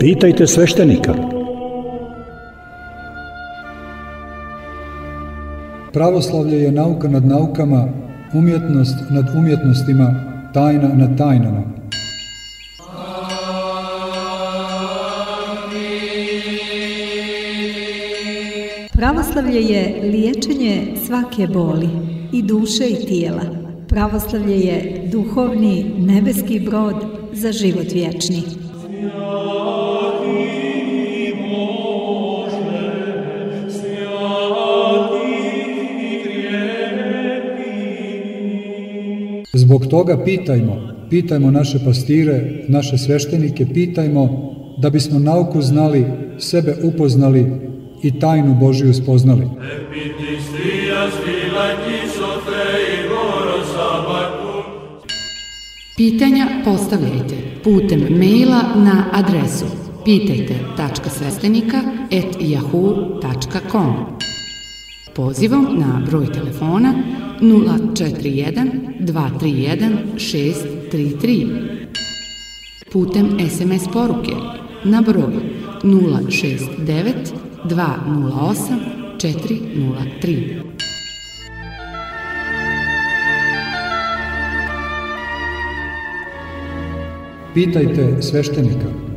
Pitajte sveštenika. Pravoslavlje je nauka nad naukama, umjetnost nad umjetnostima, tajna nad tajnama. Pravoslavlje je liječenje svake boli i duše i tijela. Pravoslavlje je duhovni nebeski brod za život vječni. Zbog toga pitajmo, pitajmo naše pastire, naše sveštenike, pitajmo da bismo nauku znali, sebe upoznali i tajnu Božiju spoznali. Pitanja postavljajte putem maila na adresu pitajte.svestenika.yahoo.com Pozivom na broj telefona 041 231 633 putem SMS poruke na broj 069 208 403. Pitajte sveštenika.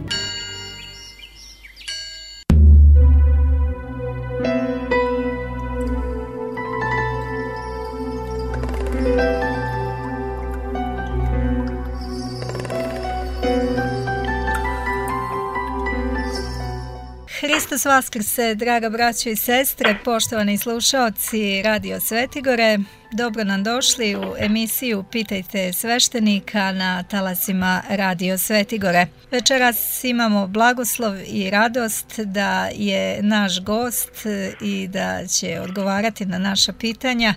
Hristos Vaskrse, draga braćo i sestre, poštovani slušaoci Radio Svetigore, dobro nam došli u emisiju Pitajte sveštenika na talasima Radio Svetigore. Večeras imamo blagoslov i radost da je naš gost i da će odgovarati na naša pitanja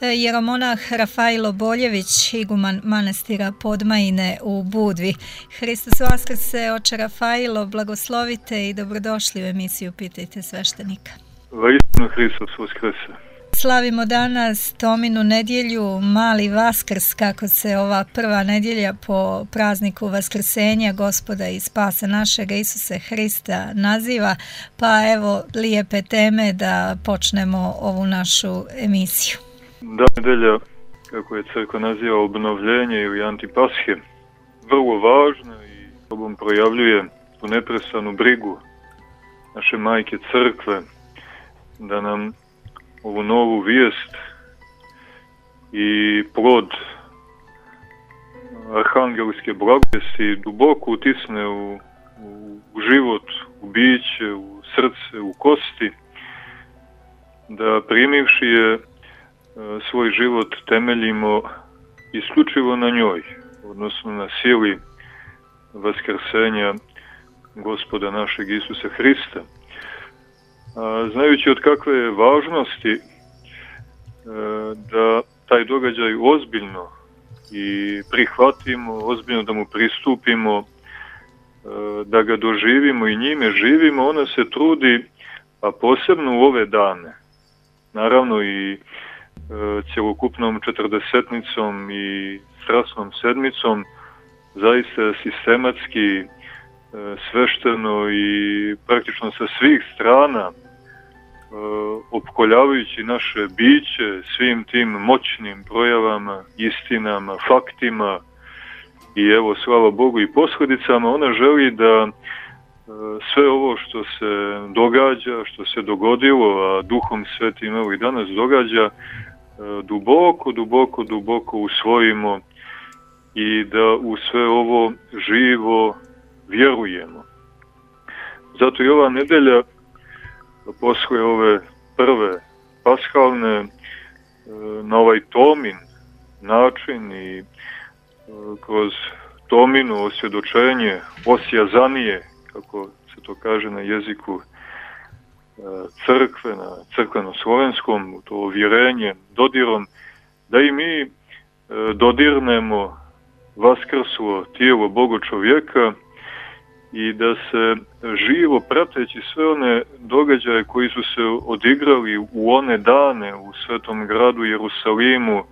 jeromonah Rafailo Boljević, iguman manastira Podmajine u Budvi. Hristos Vaskrse, oče Rafailo, blagoslovite i dobrodošli u emisiju Pitajte sveštenika. Vaistinu Hristos Vaskrse. Slavimo danas Tominu nedjelju, mali Vaskrs, kako se ova prva nedjelja po prazniku Vaskrsenja gospoda i spasa našega Isuse Hrista naziva, pa evo lijepe teme da počnemo ovu našu emisiju. Da, nedelja, kako je crkva naziva obnovljenje ili antipashe, vrlo važna i obom projavljuje tu neprestanu brigu naše majke crkve, da nam ovu novu vijest i plod arhangelske blagodesti duboko utisne u, u, u život, u biće, u srce, u kosti, da primivši je svoj život temeljimo isključivo na njoj, odnosno na sili vaskrsenja gospoda našeg Isusa Hrista. Znajući od kakve je važnosti e, da taj događaj ozbiljno i prihvatimo, ozbiljno da mu pristupimo, e, da ga doživimo i njime živimo, ona se trudi, a posebno u ove dane, naravno i e, celokupnom četrdesetnicom i strasnom sedmicom, zaista sistematski, svešteno i praktično sa svih strana opkoljavajući naše biće svim tim moćnim projavama, istinama, faktima i evo, slava Bogu i poshodicama, ona želi da sve ovo što se događa, što se dogodilo, a duhom svetim evo i danas događa, duboko, duboko, duboko usvojimo i da u sve ovo živo vjerujemo. Zato i ova nedelja posle ove prve paskalne e, na ovaj Tomin način i e, kroz Tominu osvjedočenje, osjazanije, kako se to kaže na jeziku e, crkve, na crkveno-slovenskom, to ovjerenje, dodirom, da i mi dodirnemo vaskrslo tijelo Bogo čovjeka i da se živo prateći sve one događaje koji su se odigrali u one dane u svetom gradu Jerusalimu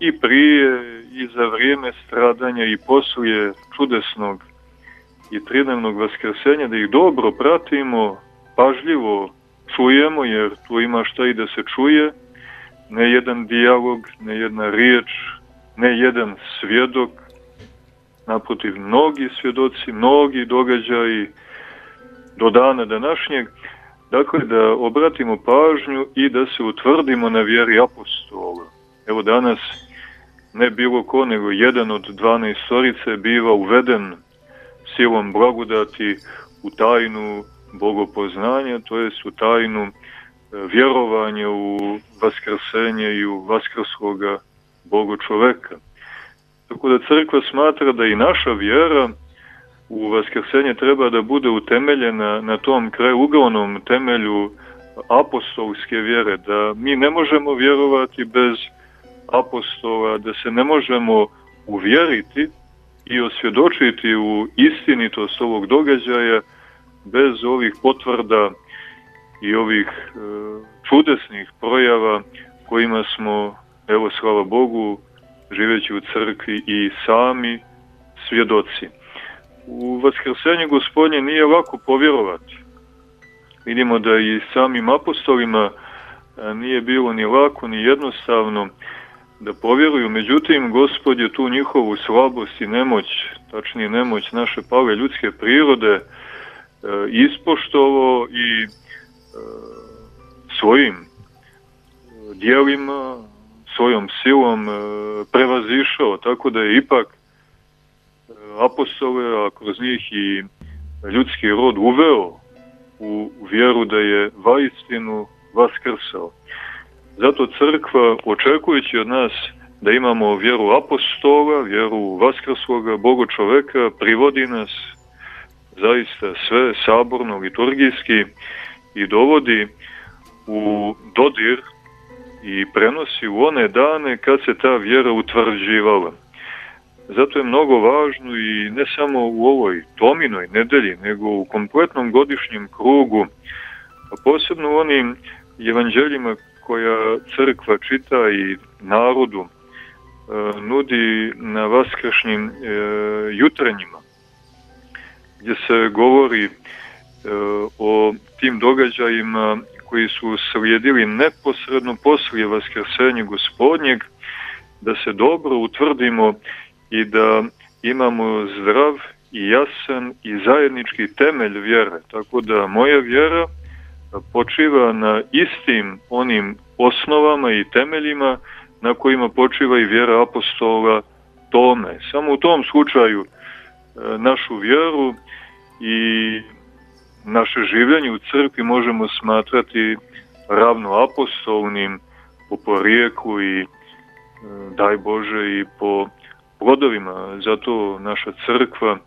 i prije i za vrijeme stradanja i poslije čudesnog i tridnevnog vaskrsenja, da ih dobro pratimo, pažljivo čujemo, jer tu ima šta i da se čuje, ne jedan dijalog, ne jedna riječ, ne jedan svjedok, naprotiv mnogi svjedoci, mnogi događaji do dana današnjeg, dakle da obratimo pažnju i da se utvrdimo na vjeri apostola. Evo danas ne bilo ko, nego jedan od 12 storice biva uveden silom blagodati u tajnu bogopoznanja, to je u tajnu e, vjerovanja u vaskrsenje i u vaskrsloga Boga čoveka. Tako da crkva smatra da i naša vjera u vaskrsenje treba da bude utemeljena na tom krajugovnom temelju apostolske vjere, da mi ne možemo vjerovati bez apostola, da se ne možemo uvjeriti i osvjedočiti u istinitost ovog događaja bez ovih potvrda i ovih e, čudesnih projava kojima smo, evo slava Bogu, živeći u crkvi i sami svjedoci. U Vaskrsenju gospodnje nije lako povjerovati. Vidimo da i samim apostolima nije bilo ni lako ni jednostavno da povjeruju, međutim gospod je tu njihovu slabost i nemoć, tačnije nemoć naše pale ljudske prirode e, ispoštovo i e, svojim dijelima, svojom silom e, prevazišao, tako da je ipak apostole, a kroz njih i ljudski rod uveo u vjeru da je vaistinu vaskrsao. Zato crkva, očekujući od nas da imamo vjeru apostola, vjeru vaskrsloga Boga čoveka, privodi nas zaista sve saborno, liturgijski i dovodi u dodir i prenosi u one dane kad se ta vjera utvrđivala. Zato je mnogo važno i ne samo u ovoj Tominoj nedelji, nego u kompletnom godišnjem krugu, a posebno u onim evanđeljima koja crkva čita i narodu e, nudi na vaskršnjim e, jutrenjima, gdje se govori e, o tim događajima koji su slijedili neposredno poslije vaskrsenja gospodnjeg, da se dobro utvrdimo i da imamo zdrav i jasan i zajednički temelj vjere. Tako da moja vjera počiva na istim onim osnovama i temeljima na kojima počiva i vjera apostola Tome. Samo u tom slučaju e, našu vjeru i naše življenje u crkvi možemo smatrati ravno apostolnim po porijeklu i e, daj Bože i po plodovima. Zato naša crkva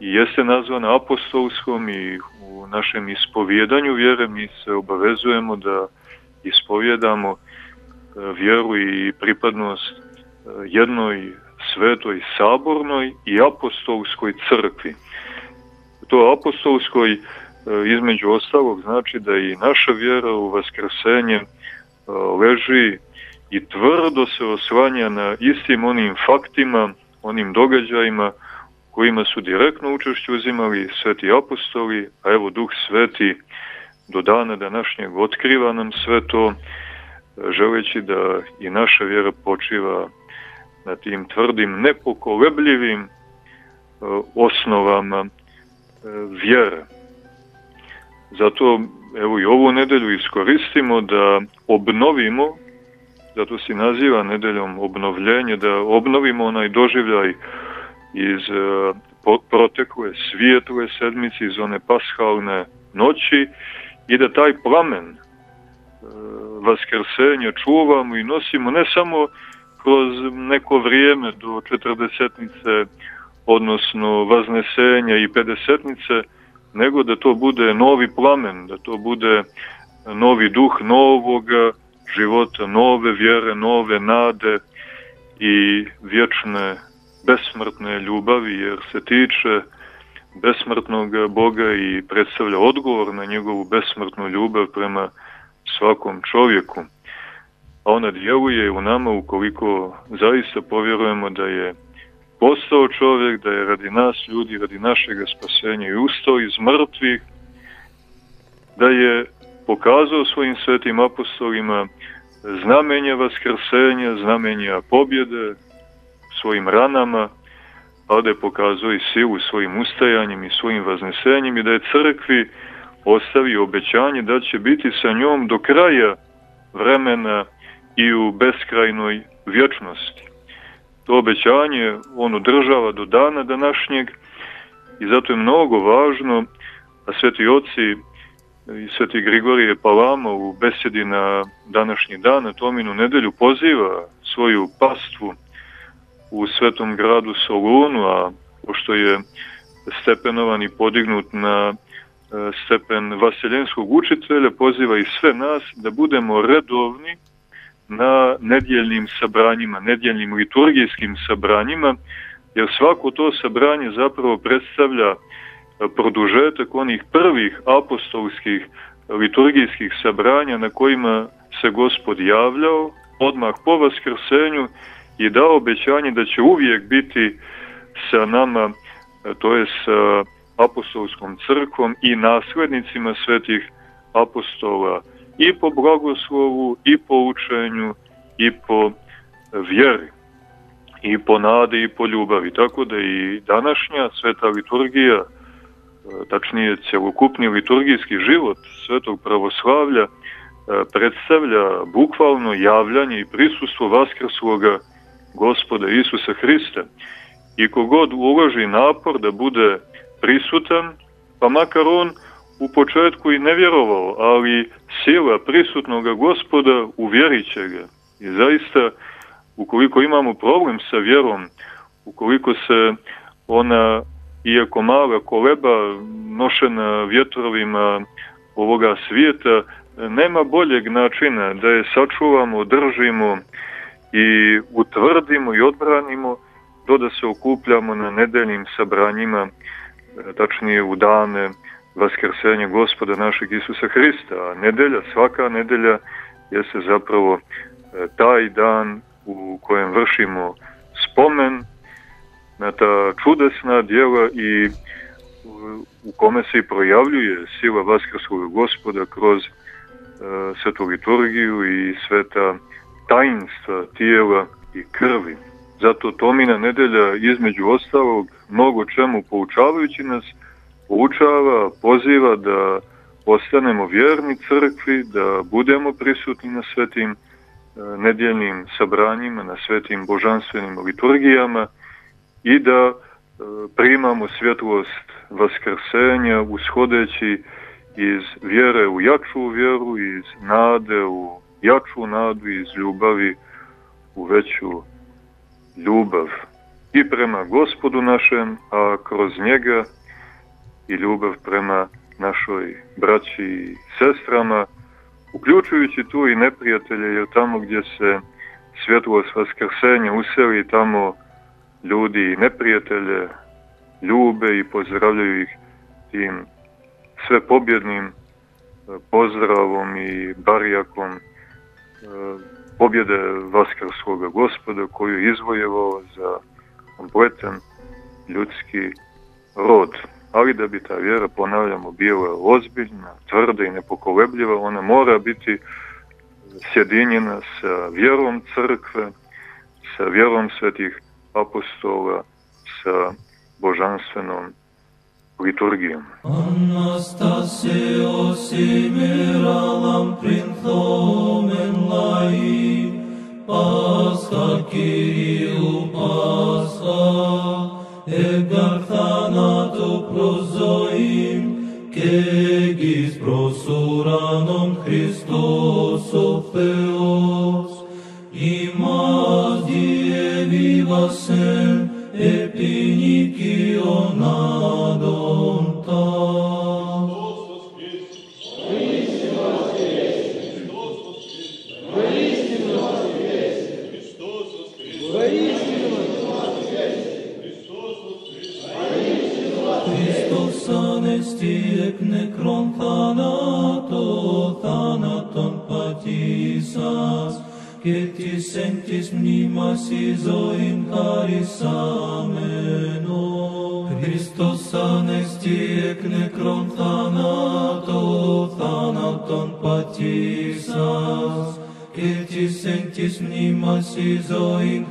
jeste nazvana apostolskom i u našem ispovjedanju vjere mi se obavezujemo da ispovjedamo e, vjeru i pripadnost e, jednoj svetoj sabornoj i apostolskoj crkvi. To apostolskoj između ostalog znači da i naša vjera u vaskrsenje leži i tvrdo se osvanja na istim onim faktima, onim događajima kojima su direktno učešće uzimali sveti apostoli, a evo Duh Sveti do dana današnjeg otkriva nam sve to, želeći da i naša vjera počiva na tim tvrdim, nepokolebljivim e, osnovama e, vjere. Zato evo i ovu nedelju iskoristimo da obnovimo, zato se naziva nedeljom obnovljenje, da obnovimo onaj doživljaj iz e, protekle svijetle sedmice, iz one pashalne noći i da taj plamen e, vaskrsenja čuvamo i nosimo ne samo kroz neko vrijeme do 40 odnosno vaznesenja i 50 nego da to bude novi plamen, da to bude novi duh novoga života, nove vjere, nove nade i vječne besmrtne ljubavi, jer se tiče besmrtnog Boga i predstavlja odgovor na njegovu besmrtnu ljubav prema svakom čovjeku. A ona djeluje u nama ukoliko zaista povjerujemo da je postao čovjek, da je radi nas ljudi, radi našeg spasenja i ustao iz mrtvih, da je pokazao svojim svetim apostolima znamenja vaskrsenja, znamenja pobjede svojim ranama, a da je pokazao i silu svojim ustajanjem i svojim vaznesenjem i da je crkvi ostavio obećanje da će biti sa njom do kraja vremena i u beskrajnoj vječnosti. To obećanje on održava do dana današnjeg i zato je mnogo važno, a sveti oci i sveti Grigorije Palama u besedi na današnji dan, na Tominu nedelju, poziva svoju pastvu u svetom gradu Solunu, a pošto je stepenovan i podignut na e, stepen vaseljenskog učitelja, poziva i sve nas da budemo redovni na nedjeljnim sabranjima, nedjeljnim liturgijskim sabranjima, jer svako to sabranje zapravo predstavlja produžetak onih prvih apostolskih liturgijskih sabranja na kojima se gospod javljao odmah po vaskrsenju i dao obećanje da će uvijek biti sa nama, to je sa apostolskom crkvom i naslednicima svetih apostola i po blagoslovu, i po učenju, i po vjeri, i po nade, i po ljubavi. Tako da i današnja sveta liturgija, tačnije celokupni liturgijski život svetog pravoslavlja, predstavlja bukvalno javljanje i prisustvo vaskrsloga gospoda Isusa Hrista. I kogod uloži napor da bude prisutan, pa makar on u početku i ne vjerovao, ali sila prisutnog gospoda uvjerit će ga. I zaista, ukoliko imamo problem sa vjerom, ukoliko se ona, iako mala koleba, nošena vjetrovima ovoga svijeta, nema boljeg načina da je sačuvamo, držimo i utvrdimo i odbranimo do da se okupljamo na nedeljnim sabranjima, tačnije u dane vaskrsenja gospoda našeg Isusa Hrista. A nedelja, svaka nedelja jeste zapravo e, taj dan u kojem vršimo spomen na ta čudesna djela i u kome se i projavljuje sila vaskrskog gospoda kroz e, svetu liturgiju i sveta tajnstva tijela i krvi. Zato Tomina nedelja između ostalog mnogo čemu poučavajući nas poučava, poziva da ostanemo vjerni crkvi, da budemo prisutni na svetim e, nedjeljnim sabranjima, na svetim božanstvenim liturgijama i da e, primamo svjetlost vaskrsenja ushodeći iz vjere u jaču vjeru, iz nade u jaču nadu, iz ljubavi u veću ljubav i prema gospodu našem, a kroz njega i ljubav prema našoj braći i sestrama, uključujući tu i neprijatelje, jer tamo gdje se svjetlost vaskrsenja useli, tamo ljudi i neprijatelje ljube i pozdravljaju ih tim sve pobjednim e, pozdravom i barjakom e, pobjede Vaskarskoga gospoda koju je izvojevao za kompletan ljudski rod ali da bi ta vjera, ponavljamo, bila ozbiljna, tvrda i nepokolebljiva, ona mora biti sjedinjena sa vjerom crkve, sa vjerom svetih apostola, sa božanstvenom liturgijom. Anastasio simiralam printomen lai, Pascha Kyriou Pascha, εγκαρθάνατο προζωήν και γης προσουράνων Χριστός ο Θεός ημάς διεβίβασεν επί και της εν της μνήμας η ζωήν χαρισάμενον. Χριστός ανέστη εκ νεκρών θάνατο, θανάτων πατήσας, και της εν της μνήμας η ζωήν.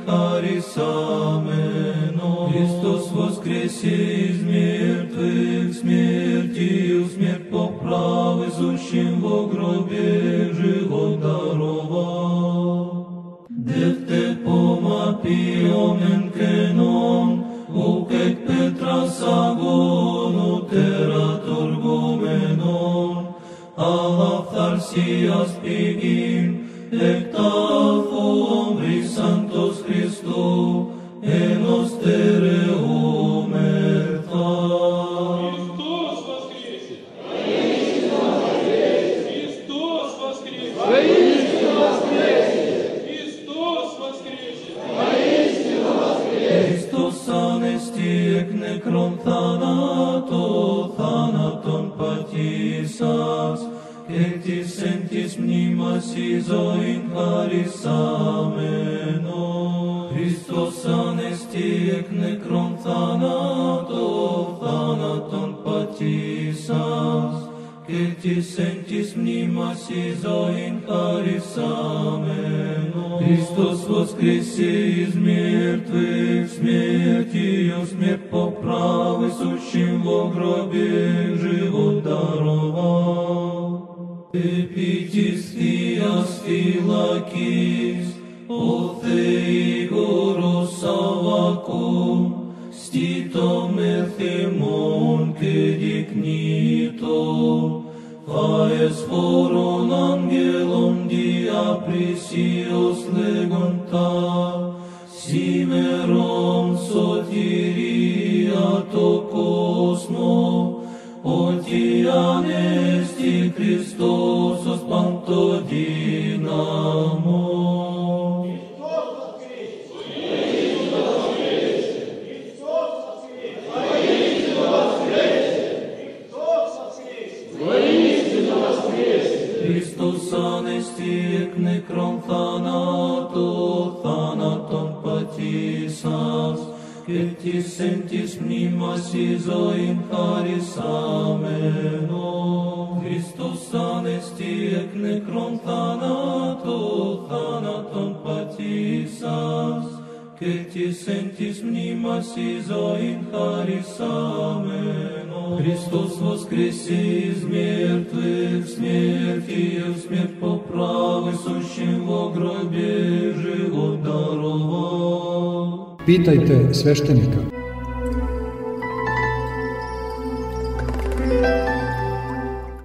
Sveštenika.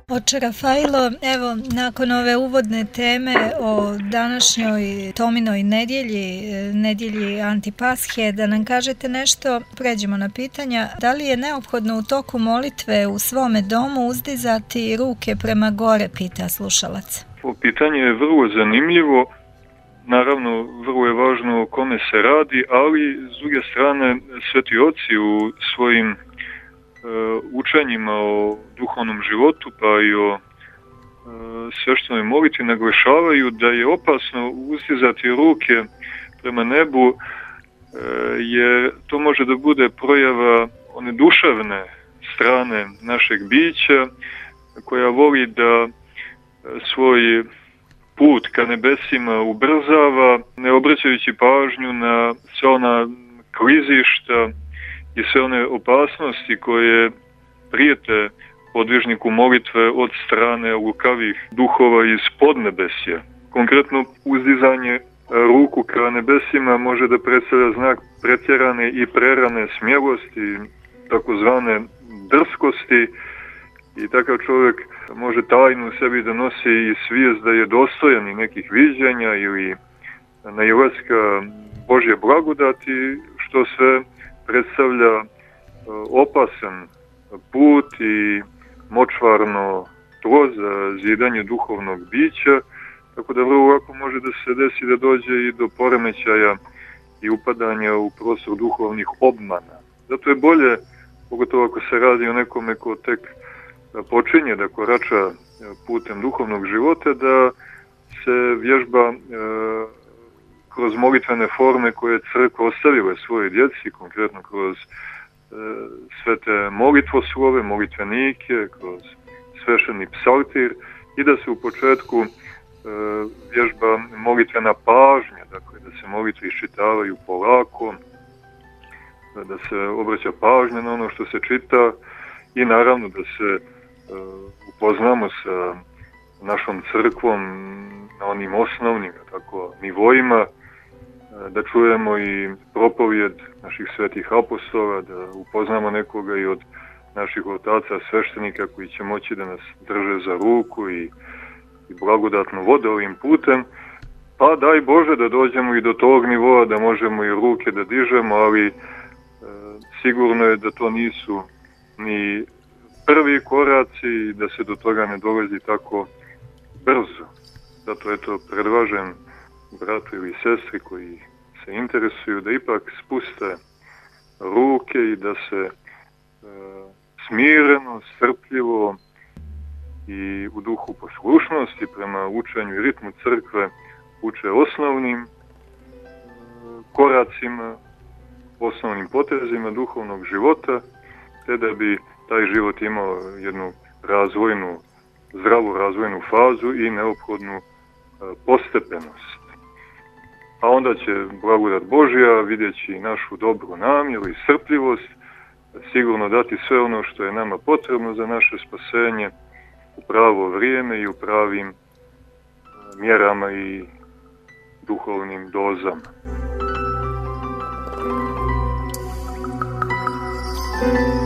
Oče Rafajlo, evo, nakon ove uvodne teme o današnjoj Tominoj nedjelji, nedjelji Antipashe, da nam kažete nešto, pređemo na pitanja. Da li je neophodno u toku molitve u svome domu uzdizati ruke prema gore, pita slušalac. Ovo pitanje je vrlo zanimljivo. Naravno, vrlo je važno o kome se radi, ali s druge strane, sveti oci u svojim E, učenjima o duhovnom životu pa i o e, sveštenoj molitvi naglašavaju da je opasno ustizati ruke prema nebu e, jer to može da bude projava one duševne strane našeg bića koja voli da svoj put ka nebesima ubrzava ne obraćajući pažnju na sve ona klizišta i sve one opasnosti koje prijete podvižniku molitve od strane lukavih duhova iz podnebesja. Konkretno uzdizanje ruku ka nebesima može da predstavlja znak pretjerane i prerane smjelosti, takozvane drskosti i takav čovjek može tajnu u sebi da nosi i svijest da je dostojan i nekih viđanja ili najleska Božje blagodati, što sve predstavlja e, opasan put i močvarno tlo za zidanje duhovnog bića, tako da vrlo lako može da se desi da dođe i do poremećaja i upadanja u prostor duhovnih obmana. Zato je bolje, pogotovo ako se radi o nekome ko tek počinje da korača putem duhovnog života, da se vježba e, kroz molitvene forme koje je crkva ostavila svoje djeci, konkretno kroz sve te molitvoslove, molitvenike, kroz svešeni psaltir i da se u početku e, vježba molitvena pažnja, dakle da se molitve iščitavaju polako, da se obraća pažnja na ono što se čita i naravno da se e, upoznamo sa našom crkvom na onim osnovnim tako, nivoima, da čujemo i propovjed naših svetih apostola, da upoznamo nekoga i od naših otaca sveštenika koji će moći da nas drže za ruku i, i blagodatno vode ovim putem, pa daj Bože da dođemo i do tog nivoa da možemo i ruke da dižemo, ali e, sigurno je da to nisu ni prvi koraci da se do toga ne dolazi tako brzo. Zato eto predlažem bratu ili sestri koji se interesuju da ipak spuste ruke i da se e, smireno, strpljivo i u duhu poslušnosti prema učenju i ritmu crkve uče osnovnim e, koracima, osnovnim potezima duhovnog života, te da bi taj život imao jednu razvojnu, zdravu razvojnu fazu i neophodnu e, postepenost. A onda će blagodat Božja, vidjeći našu dobru namjeru i srpljivost, sigurno dati sve ono što je nama potrebno za naše spasenje u pravo vrijeme i u pravim e, mjerama i duhovnim dozama. Thank you.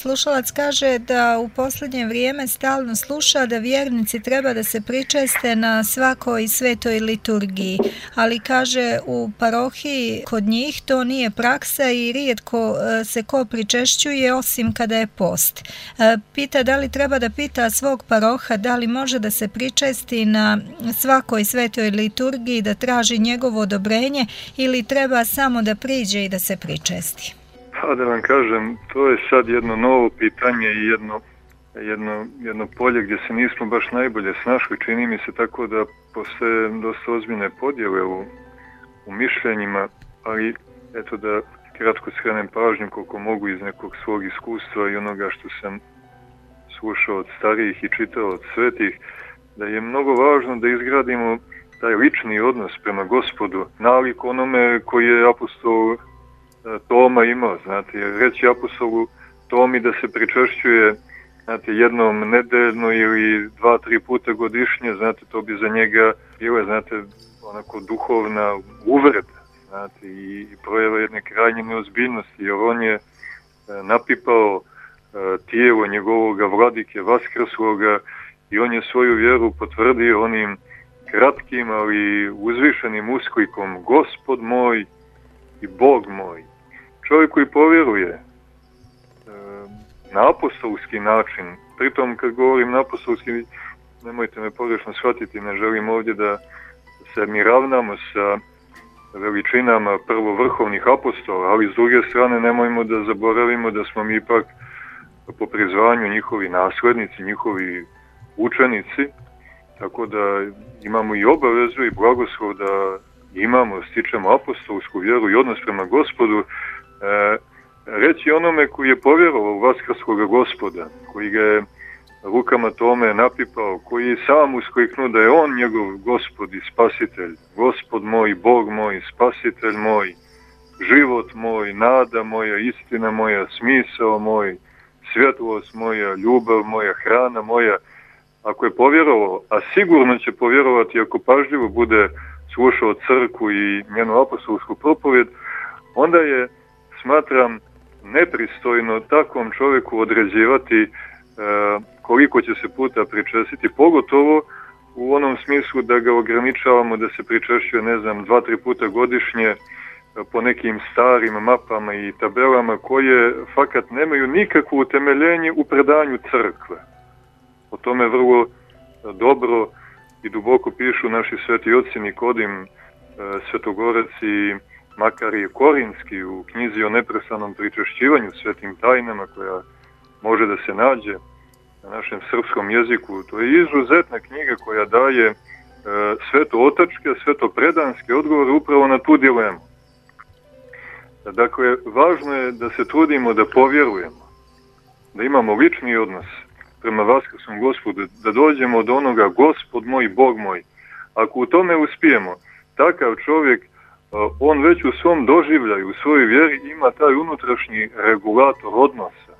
Slušalac kaže da u posljednje vrijeme stalno sluša da vjernici treba da se pričeste na svakoj svetoj liturgiji, ali kaže u parohiji kod njih to nije praksa i rijetko e, se ko pričešćuje osim kada je post. E, pita da li treba da pita svog paroha da li može da se pričesti na svakoj svetoj liturgiji da traži njegovo odobrenje ili treba samo da priđe i da se pričesti. Pa da vam kažem, to je sad jedno novo pitanje i jedno, jedno, jedno polje gdje se nismo baš najbolje snašli. Čini mi se tako da postoje dosta ozbiljne podjele u, u mišljenjima, ali eto da kratko skrenem pažnju koliko mogu iz nekog svog iskustva i onoga što sam slušao od starijih i čitao od svetih, da je mnogo važno da izgradimo taj lični odnos prema gospodu, nalik onome koji je apostol Toma imao, znate, reći apostolu Tomi da se pričešćuje znate, jednom nedeljno ili dva, tri puta godišnje, znate, to bi za njega bilo, znate, onako duhovna uvreda, znate, i, projeva jedne krajnje neozbiljnosti, jer on je e, napipao e, tijelo njegovog vladike Vaskrsloga i on je svoju vjeru potvrdio onim kratkim, ali uzvišenim usklikom, gospod moj i Bog moj čovjek koji povjeruje. E, na apostolski način, pritom kad govorim na apostolski, nemojte me pogrešno shvatiti, ne želim ovdje da se mi ravnamo sa veličinama prvo vrhovnih apostola, ali s druge strane nemojmo da zaboravimo da smo mi ipak po prizvanju njihovi naslednici, njihovi učenici, tako da imamo i obavezu i blagoslov da imamo, stičemo apostolsku vjeru i odnos prema gospodu, reći onome koji je povjerovao u Vaskarskog gospoda, koji ga je rukama tome napipao, koji je sam uskliknuo da je on njegov gospod i spasitelj, gospod moj, Bog moj, spasitelj moj, život moj, nada moja, istina moja, smisao moj, svjetlost moja, ljubav moja, hrana moja, ako je povjerovao, a sigurno će povjerovati ako pažljivo bude slušao crku i njenu apostolsku propovjed, onda je smatram nepristojno takvom čovjeku određivati e, koliko će se puta pričestiti, pogotovo u onom smislu da ga ograničavamo da se pričešćuje, ne znam, dva, tri puta godišnje e, po nekim starim mapama i tabelama koje fakat nemaju nikakvo utemeljenje u predanju crkve. O tome vrlo dobro i duboko pišu naši sveti oci Nikodim, e, Svetogorec i makar je Korinski u knjizi o neprestanom pričešćivanju svetim tajnama koja može da se nađe na našem srpskom jeziku. To je izuzetna knjiga koja daje e, sveto otačke, sveto predanske odgovore upravo na tu dilemu. Dakle, važno je da se trudimo da povjerujemo, da imamo lični odnos prema Vaskrsnom gospodu, da dođemo do onoga gospod moj, Bog moj. Ako u tome uspijemo, takav čovjek, on već u svom doživljaju, u svojoj vjeri ima taj unutrašnji regulator odnosa.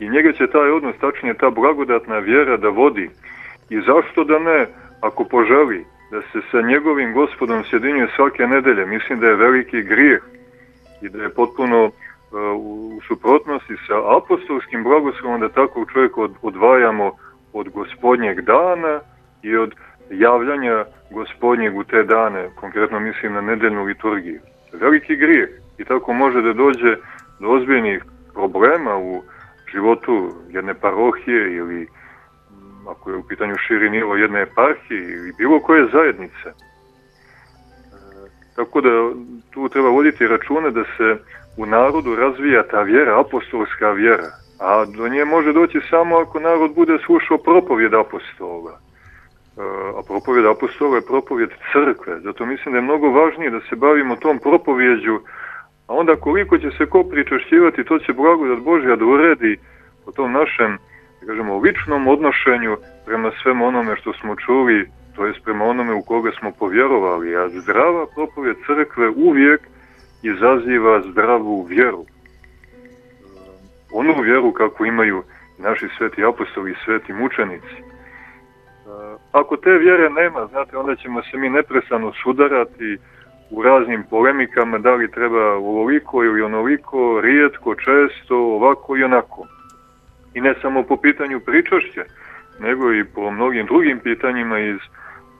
I njega će taj odnos, tačnije ta blagodatna vjera da vodi. I zašto da ne, ako poželi, da se sa njegovim gospodom sjedinjuje svake nedelje, mislim da je veliki grijeh i da je potpuno uh, u suprotnosti sa apostolskim blagoslovom da takvog čovjeka odvajamo od gospodnjeg dana i od javljanja gospodnjeg u te dane, konkretno mislim na nedeljnu liturgiju. Veliki grijeh i tako može da dođe do ozbiljnih problema u životu jedne parohije ili ako je u pitanju širi nivo jedne eparhije ili bilo koje zajednice. E, tako da tu treba voditi račune da se u narodu razvija ta vjera, apostolska vjera, a do nje može doći samo ako narod bude slušao propovjed apostola. E, a propovjed apostola je propovjed crkve, zato mislim da je mnogo važnije da se bavimo tom propovjeđu, a onda koliko će se ko pričašćivati, to će blagodat Božja da uredi po tom našem da kažemo, ličnom odnošenju prema svemu onome što smo čuli, to jest prema onome u koga smo povjerovali, a zdrava propovjed crkve uvijek izaziva zdravu vjeru. Onu vjeru kako imaju naši sveti apostoli i sveti mučenici. Ako te vjere nema, znate, onda ćemo se mi neprestano sudarati u raznim polemikama da li treba ovoliko ili onoliko, rijetko, često, ovako i onako i ne samo po pitanju pričašća, nego i po mnogim drugim pitanjima iz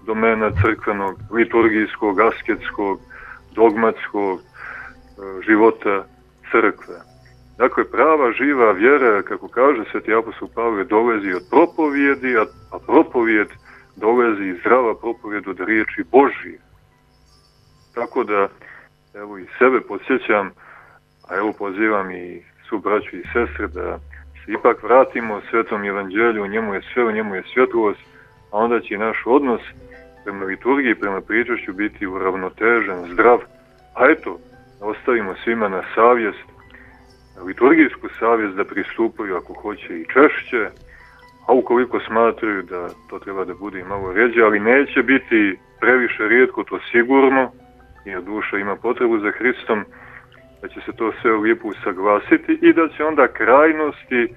domena crkvenog, liturgijskog, asketskog, dogmatskog e, života crkve. Dakle, prava, živa vjera, kako kaže sveti apostol Pavle, dolazi od propovijedi, a, a propovijed dolazi iz zdrava propovijed od riječi Božije. Tako da, evo i sebe podsjećam, a evo pozivam i su braću i sestre da ipak vratimo svetom evanđelju, njemu je sve, u njemu je svjetlost, a onda će naš odnos prema liturgiji, prema pričašću biti uravnotežen, zdrav, a eto, ostavimo svima na savjest, liturgijsku savjest da pristupaju ako hoće i češće, a ukoliko smatraju da to treba da bude i malo ređe, ali neće biti previše rijetko, to sigurno, jer duša ima potrebu za Hristom, da će se to sve lijepo usaglasiti i da će onda krajnosti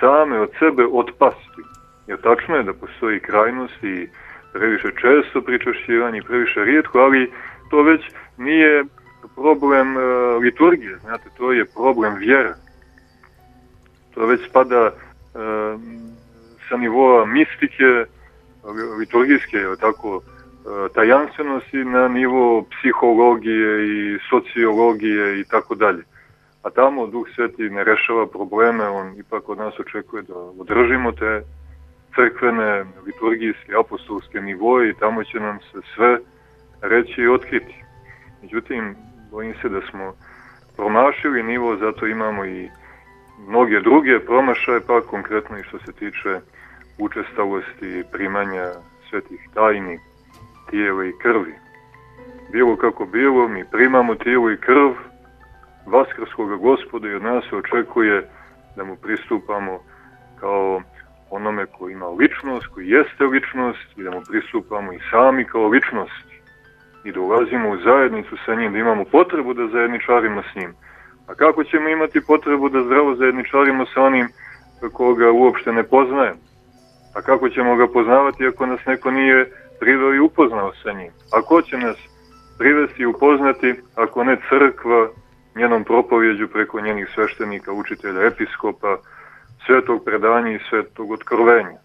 same od sebe otpasti. Jer tačno je da postoji krajnosti i previše često pričašćivanje, previše rijetko, ali to već nije problem e, liturgije, znate, to je problem vjera. To već spada e, sa nivoa mistike, liturgijske, tako, tajanstvenosti na nivo psihologije i sociologije i tako dalje. A tamo Duh Sveti ne rešava probleme, on ipak od nas očekuje da održimo te crkvene, liturgijske, apostolske nivoje i tamo će nam se sve reći i otkriti. Međutim, bojim se da smo promašili nivo, zato imamo i mnoge druge promašaje, pa konkretno i što se tiče učestalosti primanja svetih tajni tijela i krvi. Bilo kako bilo, mi primamo tijelo i krv Vaskrskog gospoda i od nas se očekuje da mu pristupamo kao onome koji ima ličnost, koji jeste ličnost i da mu pristupamo i sami kao ličnost i da ulazimo u zajednicu sa njim, da imamo potrebu da zajedničarimo s njim. A kako ćemo imati potrebu da zdravo zajedničarimo sa onim koga uopšte ne poznajemo? A kako ćemo ga poznavati ako nas neko nije priveo i upoznao sa njim. A ko će nas privesti i upoznati ako ne crkva njenom propovjeđu preko njenih sveštenika, učitelja, episkopa, svetog predanja i svetog otkrovenja.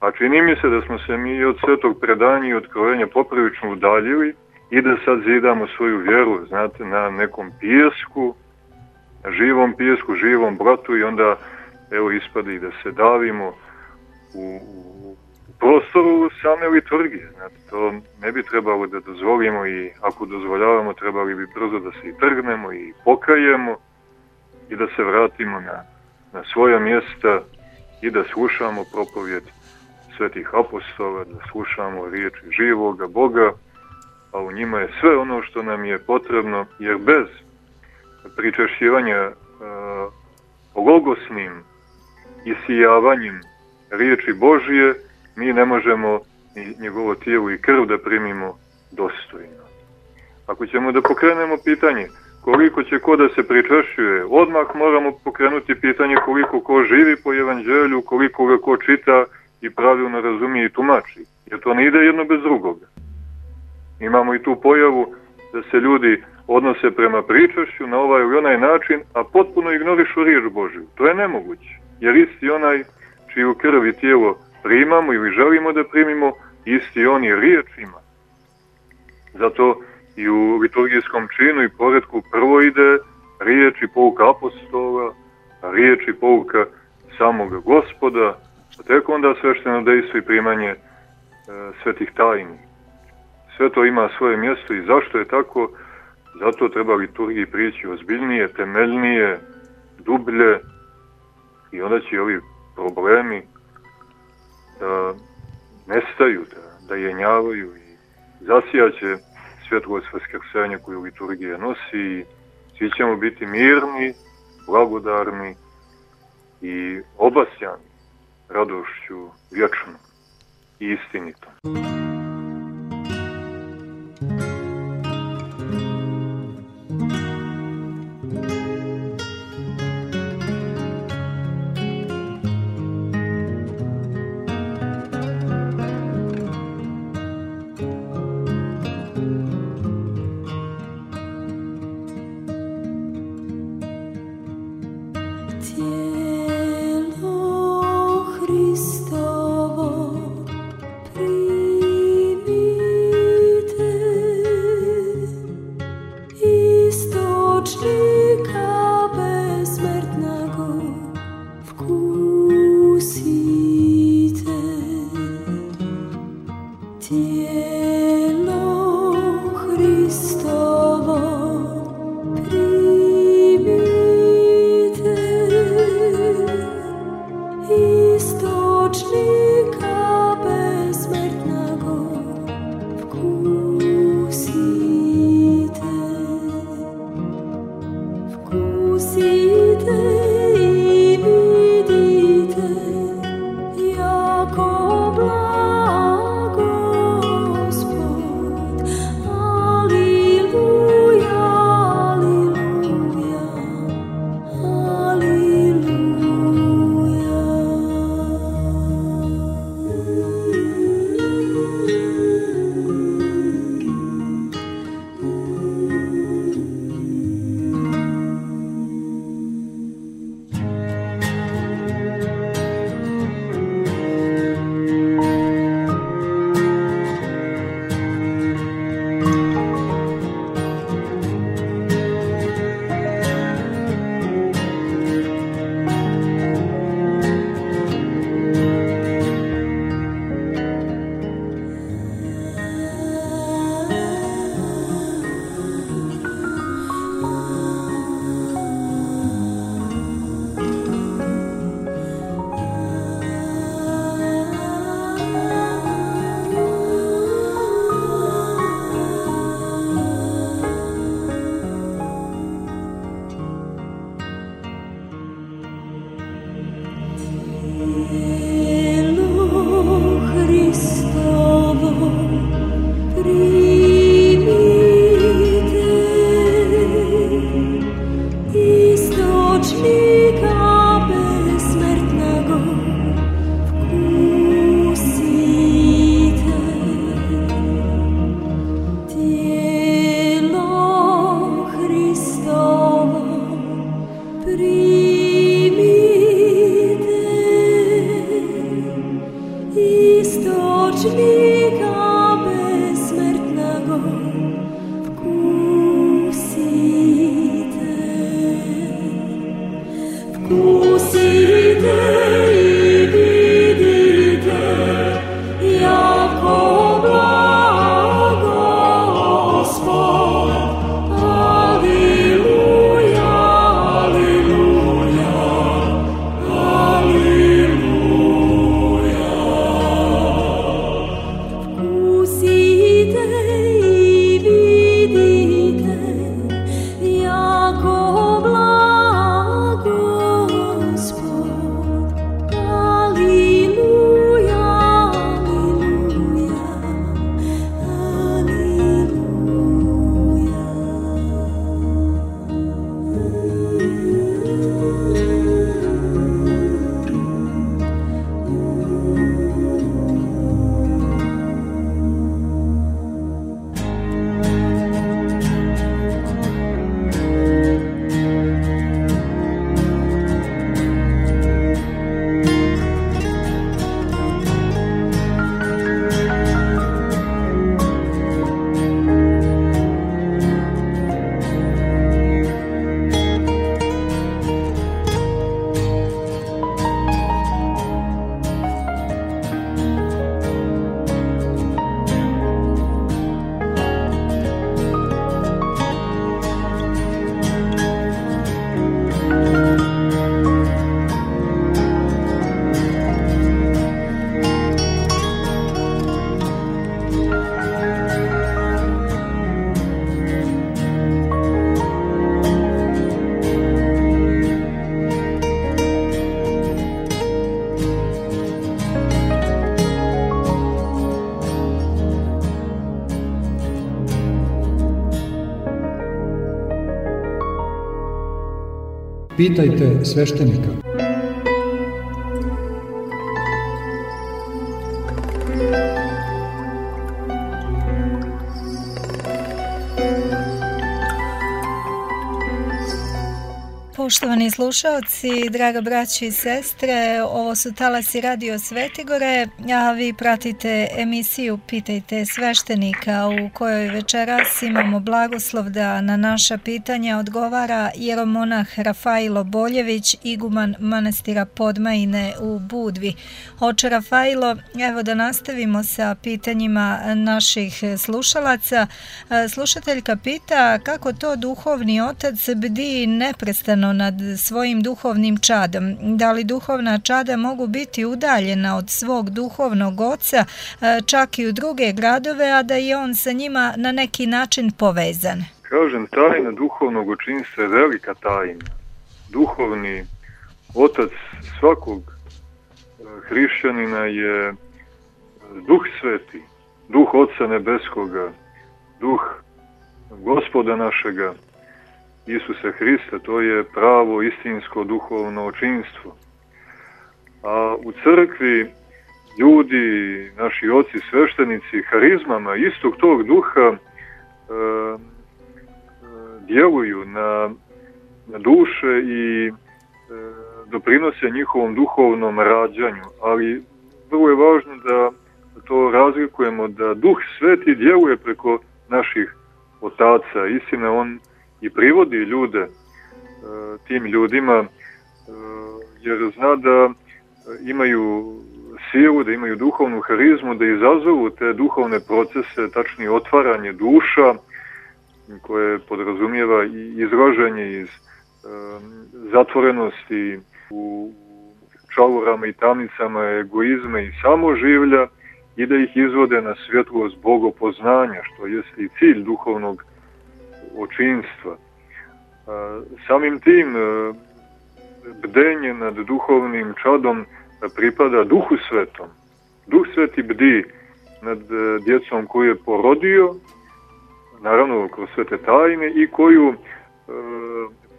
A čini mi se da smo se mi od svetog predanja i otkrovenja popravično udaljili i da sad zidamo svoju vjeru, znate, na nekom pijesku, na živom pijesku, živom bratu i onda evo ispada i da se davimo u, u prostoru same liturgije. Znači, to ne bi trebalo da dozvolimo i ako dozvoljavamo trebali bi brzo da se i trgnemo i pokajemo i da se vratimo na, na svoja mjesta i da slušamo propovjed svetih apostola, da slušamo riječi živoga Boga a u njima je sve ono što nam je potrebno, jer bez pričešćivanja e, logosnim isijavanjem riječi Božije, mi ne možemo ni njegovo tijelo i krv da primimo dostojno. Ako ćemo da pokrenemo pitanje koliko će ko da se pričešćuje, odmah moramo pokrenuti pitanje koliko ko živi po evanđelju, koliko ga ko čita i pravilno razumije i tumači. Jer to ne ide jedno bez drugoga. Imamo i tu pojavu da se ljudi odnose prema pričašću na ovaj ili onaj način, a potpuno ignorišu riječ Božju. To je nemoguće, jer isti onaj čiju krv i tijelo primamo ili želimo da primimo, isti on i riječ ima. Zato i u liturgijskom činu i poredku prvo ide riječ i pouka apostola, riječ i pouka samog gospoda, a tek onda svešteno dejstvo i primanje e, svetih tajni. Sve to ima svoje mjesto i zašto je tako? Zato treba liturgiji prići ozbiljnije, temeljnije, dublje i onda će ovi problemi da nestaju, da, da jenjavaju i zasijaće svjetlost vaskrsenja koju liturgija nosi i svi ćemo biti mirni, blagodarni i obasjani radošću vječnom i istinitom. Pitajte sveštenika. Poštovani slušalci, draga braći i sestre, ovo su Talasi Radio Svetigore, a vi pratite emisiju Pitajte sveštenika u kojoj večeras imamo blagoslov da na naša pitanja odgovara jeromonah Rafailo Boljević, iguman manastira Podmajine u Budvi. Oče Rafailo, evo da nastavimo sa pitanjima naših slušalaca. Slušateljka pita kako to duhovni otac bdi neprestano nad svojim duhovnim čadom. Da li duhovna čada mogu biti udaljena od svog duhovnog oca, e, čak i u druge gradove, a da je on sa njima na neki način povezan? Kažem, tajna duhovnog očinstva je velika tajna. Duhovni otac svakog e, hrišćanina je duh sveti, duh Otca Nebeskoga, duh gospoda našega, Isusa Hrista, to je pravo istinsko duhovno očinstvo. A u crkvi ljudi, naši oci, sveštenici, harizmama istog tog duha e, e, djeluju na, na duše i e, doprinose njihovom duhovnom rađanju, ali vrlo je važno da to razlikujemo da duh sveti djeluje preko naših otaca. Istina, on i privodi ljude e, tim ljudima e, jer zna da imaju silu, da imaju duhovnu harizmu, da izazovu te duhovne procese, tačnije otvaranje duša, koje podrazumijeva i izraženje iz e, zatvorenosti u čavorama i tamnicama egoizma i samoživlja i da ih izvode na svjetlost bogopoznanja, što jeste i cilj duhovnog očinstva. Samim tim e, bdenje nad duhovnim čadom pripada duhu svetom. Duh sveti bdi nad e, djecom koju je porodio, naravno kroz svete tajne, i koju e,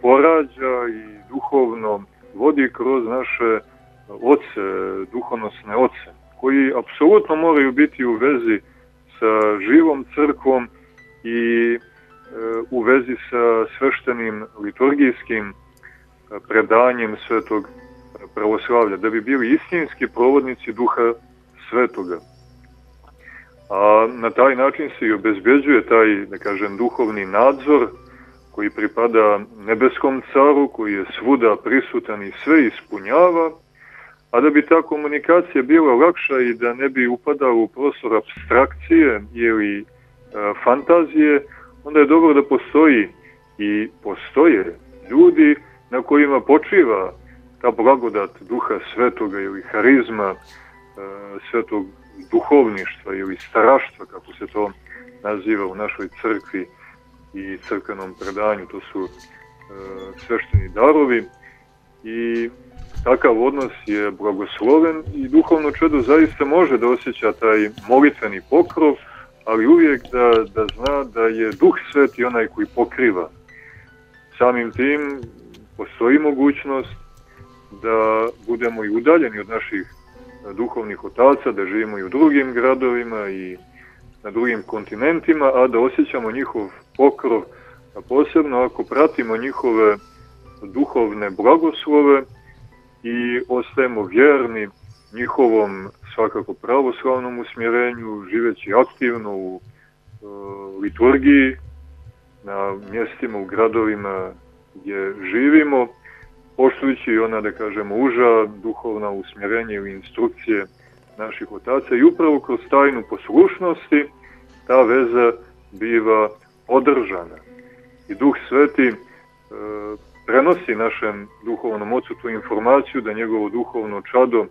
porađa i duhovno vodi kroz naše oce, duhonosne oce, koji apsolutno moraju biti u vezi sa živom crkvom i u vezi sa sveštenim liturgijskim e, predanjem svetog pravoslavlja, da bi bili istinski provodnici duha svetoga. A na taj način se i obezbeđuje taj, da kažem, duhovni nadzor koji pripada nebeskom caru, koji je svuda prisutan i sve ispunjava, a da bi ta komunikacija bila lakša i da ne bi upadala u prostor abstrakcije ili e, fantazije, onda je dobro da postoji i postoje ljudi na kojima počiva ta blagodat duha svetoga ili harizma e, svetog duhovništva ili staraštva, kako se to naziva u našoj crkvi i crkvenom predanju, to su e, svešteni darovi i takav odnos je blagosloven i duhovno čedo zaista može da osjeća taj molitveni pokrov, ali uvijek da, da zna da je duh sveti onaj koji pokriva. Samim tim postoji mogućnost da budemo i udaljeni od naših duhovnih otaca, da živimo i u drugim gradovima i na drugim kontinentima, a da osjećamo njihov pokrov, a posebno ako pratimo njihove duhovne blagoslove i ostajemo vjerni njihovom svakako pravoslavnom usmjerenju, živeći aktivno u e, liturgiji, na mjestima, u gradovima gdje živimo, poštujući ona, da kažemo, uža, duhovna usmjerenja ili instrukcije naših otaca i upravo kroz tajnu poslušnosti ta veza biva održana. I Duh Sveti e, prenosi našem duhovnom ocu tu informaciju da njegovo duhovno čado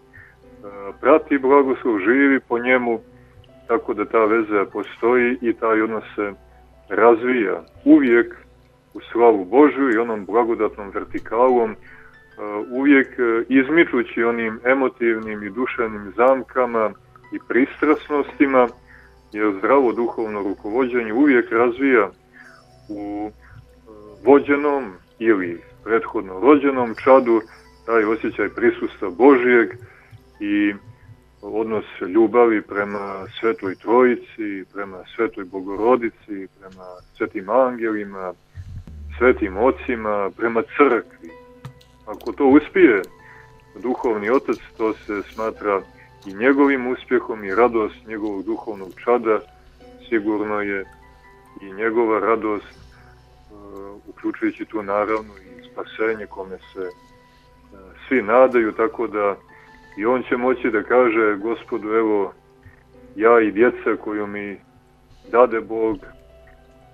prati blagoslov, živi po njemu, tako da ta veza postoji i taj odnos se razvija uvijek u slavu Božju i onom blagodatnom vertikalom, uvijek e, izmičući onim emotivnim i duševnim zamkama i pristrasnostima, jer zdravo duhovno rukovodđenje uvijek razvija u e, vođenom ili prethodno rođenom čadu, taj osjećaj prisustva Božijeg i odnos ljubavi prema Svetoj Trojici, prema Svetoj Bogorodici, prema Svetim Angelima, Svetim Ocima, prema crkvi. Ako to uspije duhovni otac, to se smatra i njegovim uspjehom i radost njegovog duhovnog čada sigurno je i njegova radost, uh, uključujući tu naravno i spasenje kome se uh, svi nadaju, tako da i on će moći da kaže gospodu evo ja i djeca koju mi dade Bog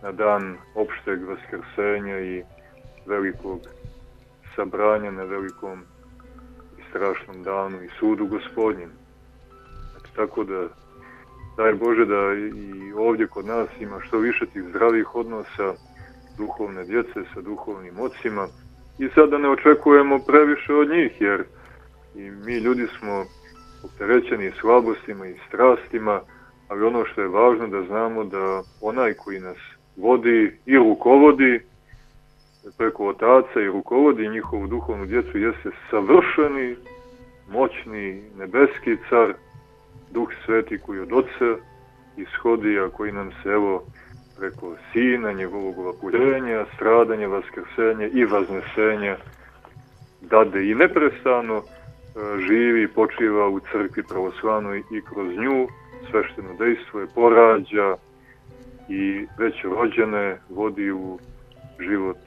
na dan opšteg vaskrsenja i velikog sabranja na velikom i strašnom danu i sudu gospodnjem. Znači, tako da daj Bože da i ovdje kod nas ima što više tih zdravih odnosa duhovne djece sa duhovnim ocima i sada ne očekujemo previše od njih jer i mi ljudi smo opterećeni slabostima i strastima, ali ono što je važno da znamo da onaj koji nas vodi i rukovodi preko otaca i rukovodi njihovu duhovnu djecu jeste savršeni, moćni, nebeski car, duh sveti koji od oca ishodi, a koji nam se evo preko sina, njegovog vapurenja, stradanja, vaskrsenja i vaznesenja dade i neprestano živi i počiva u crkvi pravoslavnoj i kroz nju svešteno dejstvo je porađa i već rođene vodi u život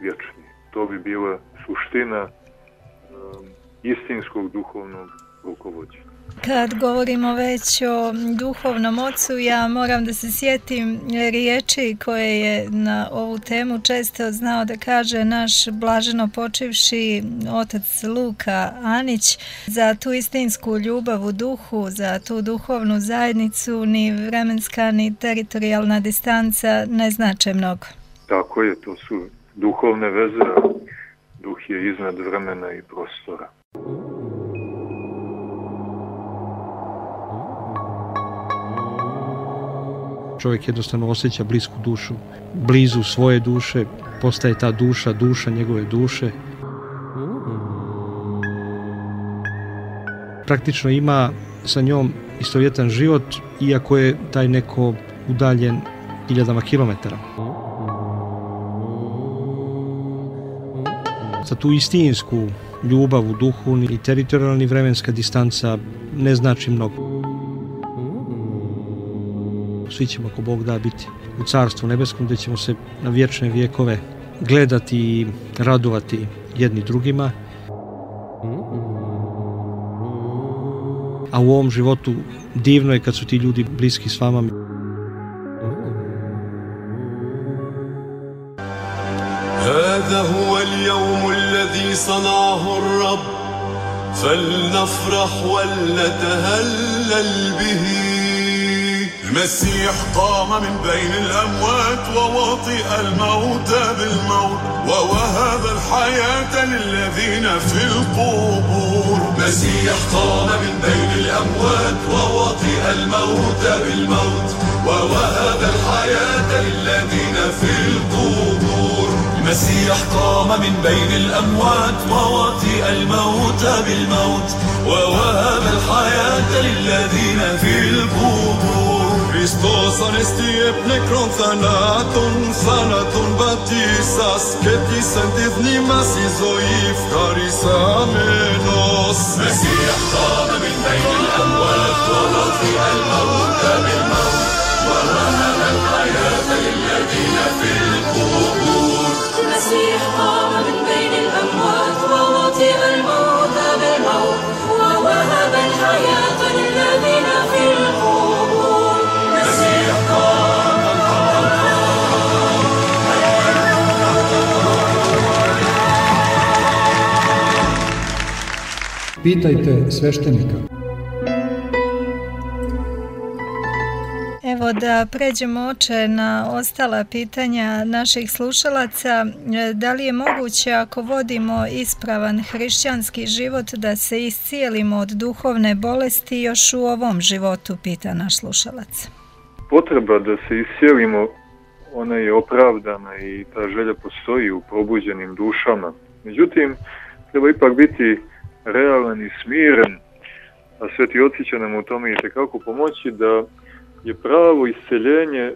vječni. To bi bila suština um, istinskog duhovnog rukovodđa. Kad govorimo već o duhovnom ocu, ja moram da se sjetim riječi koje je na ovu temu često znao da kaže naš blaženo počivši otac Luka Anić za tu istinsku ljubav u duhu, za tu duhovnu zajednicu ni vremenska ni teritorijalna distanca ne znače mnogo. Tako je, to su duhovne veze, duh je iznad vremena i prostora. Čovjek jednostavno osjeća blisku dušu, blizu svoje duše, postaje ta duša, duša njegove duše. Praktično ima sa njom istovjetan život, iako je taj neko udaljen hiljadama kilometara. Za tu istinsku ljubav u duhu i teritorijalni vremenska distanca ne znači mnogo svi ćemo ako Bog da biti u Carstvu Nebeskom gdje ćemo se na vječne vijekove gledati i radovati jedni drugima. A u ovom životu divno je kad su ti ljudi bliski s vama. هذا هو اليوم الذي صنعه الرب فلنفرح ولنتهلل به المسيح قام من بين الأموات ووطئ الموت بالموت ووهب الحياة للذين في القبور. مسيح قام من بين الأموات ووطئ الموت بالموت ووهب الحياة للذين في القبور. المسيح قام من بين الأموات ووطئ الموت بالموت ووهب الحياة للذين في القبور. Hristos anestie pnekron thanaton Thanaton batisas Kepisën të dhnimas i zoif Karisa menos Mesih طاب من بين الأموات ورفع الموت بالموت ورهن الحياة للذين في القبور مسيح طاب Pitajte sveštenika. Evo da pređemo oče na ostala pitanja naših slušalaca. Da li je moguće ako vodimo ispravan hrišćanski život da se iscijelimo od duhovne bolesti još u ovom životu, pita naš slušalac. Potreba da se iscijelimo ona je opravdana i ta želja postoji u probuđenim dušama. Međutim, treba ipak biti realan i smiren, a Sveti Oci će nam u tome i tekako pomoći da je pravo isceljenje e,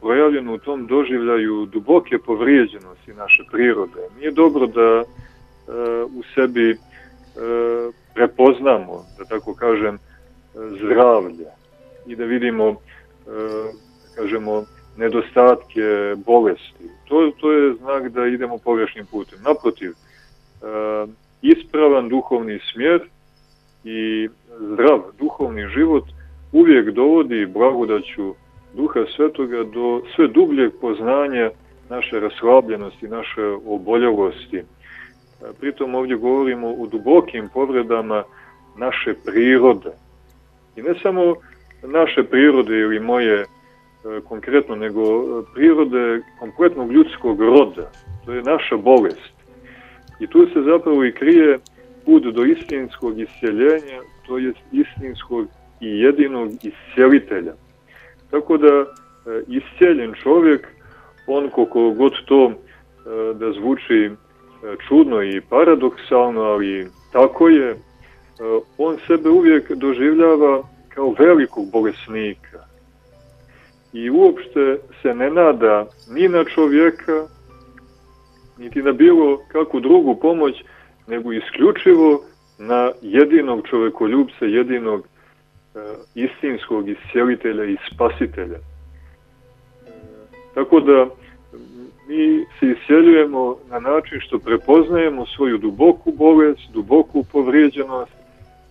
projavljeno u tom doživljaju duboke povrijeđenosti naše prirode. Nije dobro da e, u sebi e, prepoznamo, da tako kažem, zdravlje i da vidimo, e, kažemo, nedostatke bolesti. To, to je znak da idemo pogrešnim putem. Naprotiv, e, ispravan duhovni smjer i zdrav duhovni život uvijek dovodi blagodaću Duha Svetoga do sve dubljeg poznanja naše raslabljenosti, naše oboljavosti. E, pritom ovdje govorimo o dubokim povredama naše prirode. I ne samo naše prirode ili moje e, konkretno, nego prirode kompletnog ljudskog roda. To je naša bolest. I tu se zapravo i krije put do istinskog isceljenja, to je istinskog i jedinog iscelitelja. Tako da e, isceljen čovjek, on koliko god to e, da zvuči čudno i paradoksalno, ali tako je, on sebe uvijek doživljava kao velikog bolesnika i uopšte se ne nada ni na čovjeka, niti na bilo kakvu drugu pomoć, nego isključivo na jedinog čovekoljubca, jedinog e, istinskog iscijelitelja i spasitelja. E, tako da mi se isceljujemo na način što prepoznajemo svoju duboku bolest, duboku povrijeđenost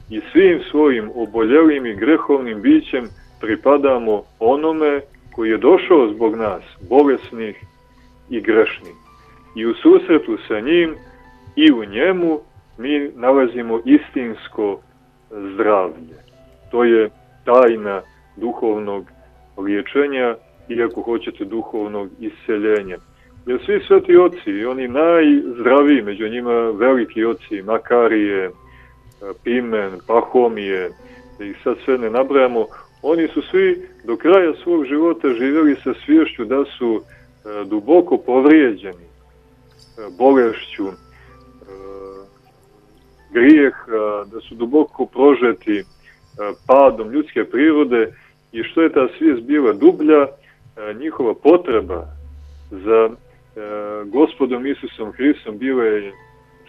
i svim svojim oboljelim i grehovnim bićem pripadamo onome koji je došao zbog nas, bolesnih i grešnih. I u susretu sa njim i u njemu mi nalazimo istinsko zdravlje. To je tajna duhovnog liječenja i ako hoćete duhovnog isceljenja. Jer svi sveti oci, oni najzdraviji, među njima veliki oci, Makarije, Pimen, Pahomije, da ih sad sve ne nabrajamo, oni su svi do kraja svog života živjeli sa sviješću da su e, duboko povrijeđeni e, bolešću, e, grijeh, da su duboko prožeti padom ljudske prirode i što je ta svijest bila dublja, njihova potreba za gospodom Isusom Hristom bila je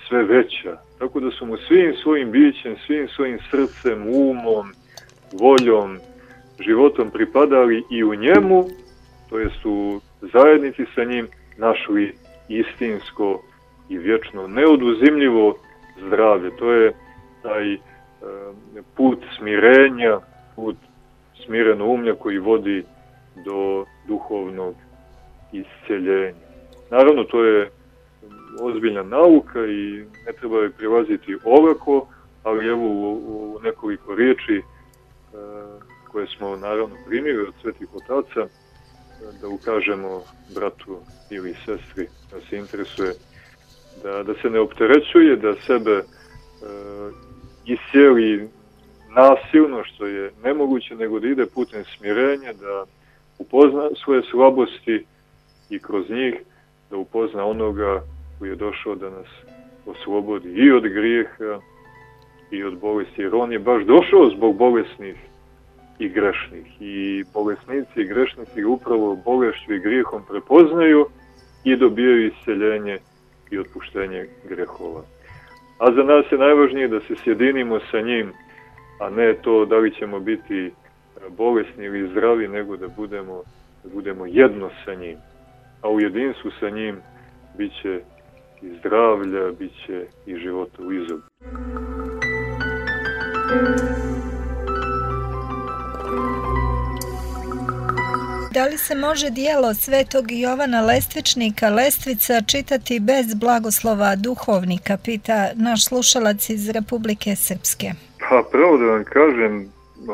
sve veća. Tako da su mu svim svojim bićem, svim svojim srcem, umom, voljom, životom pripadali i u njemu, to jest u zajednici sa njim, našli istinsko i vječno neoduzimljivo zdravlje. To je taj e, put smirenja, put smireno umlja koji vodi do duhovnog isceljenja. Naravno, to je ozbiljna nauka i ne treba je prilaziti olako, ali evo u, u nekoliko riječi e, koje smo naravno primili od svetih otaca, da ukažemo bratu ili sestri da se interesuje, da, da se ne opterećuje, da sebe e, isjeli nasilno, što je nemoguće, nego da ide putem smirenja, da upozna svoje slabosti i kroz njih da upozna onoga koji je došao da nas oslobodi i od grijeha i od bolesti, jer on je baš došao zbog bolesnih i grešnih. I bolesnici i grešnici upravo bolešću i grijehom prepoznaju i dobijaju isceljenje i otpuštenje grehova. A za nas je najvažnije da se sjedinimo sa njim, a ne to da li ćemo biti bolesni ili zdravi, nego da budemo, da budemo jedno sa njim. A u jedinstvu sa njim bit će i zdravlja, bit će i života u izobu. Da li se može dijelo svetog Jovana Lestvičnika Lestvica čitati bez blagoslova duhovnika, pita naš slušalac iz Republike Srpske? Pa pravo da vam kažem,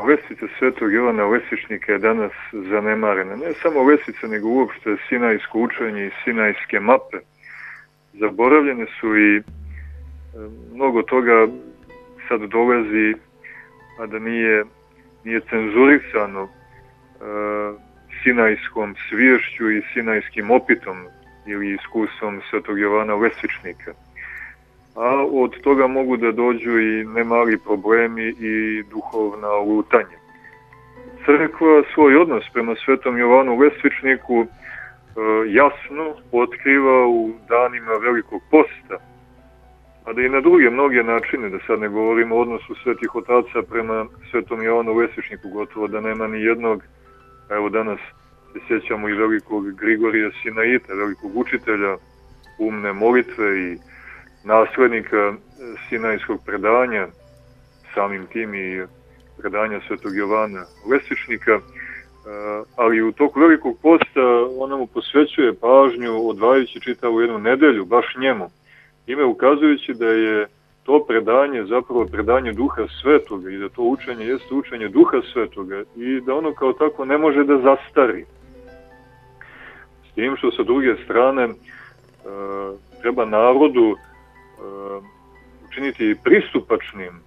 Lestvica svetog Jovana Lestvičnika je danas zanemarena. Ne samo Lestvica, nego uopšte sinajsko učenje i sinajske mape zaboravljene su i e, mnogo toga sad dolazi, a da nije, nije cenzurisano. E, sinajskom sviješću i sinajskim opitom ili iskustvom svetog Jovana Lesvičnika. A od toga mogu da dođu i nemali problemi i duhovna lutanja. Crkva svoj odnos prema svetom Jovanu Lesvičniku e, jasno otkriva u danima velikog posta, a da i na druge mnoge načine, da sad ne govorimo o odnosu svetih otaca prema svetom Jovanu Lesvičniku, gotovo da nema ni jednog, evo danas se sjećamo i velikog Grigorija Sinaita, velikog učitelja umne molitve i naslednika Sinajskog predanja, samim tim i predanja svetog Jovana Lesvičnika, ali u toku velikog posta ona mu posvećuje pažnju odvajajući čitavu jednu nedelju, baš njemu, ime ukazujući da je to predanje zapravo predanje duha svetoga i da to učenje jeste učenje duha svetoga i da ono kao tako ne može da zastari. S tim što sa druge strane e, treba narodu e, učiniti pristupačnim e,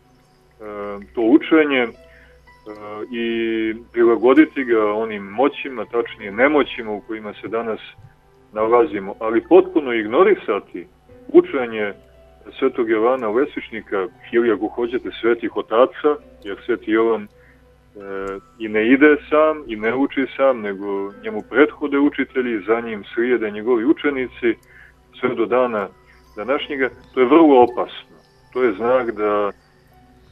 to učenje i prilagoditi ga onim moćima, tačnije nemoćima u kojima se danas nalazimo, ali potpuno ignorisati učenje svetog Jovana Lesvičnika ili ako hoćete svetih otaca, jer sveti Jovan e, i ne ide sam i ne uči sam, nego njemu prethode učitelji, za njim slijede njegovi učenici, sve do dana današnjega, to je vrlo opasno. To je znak da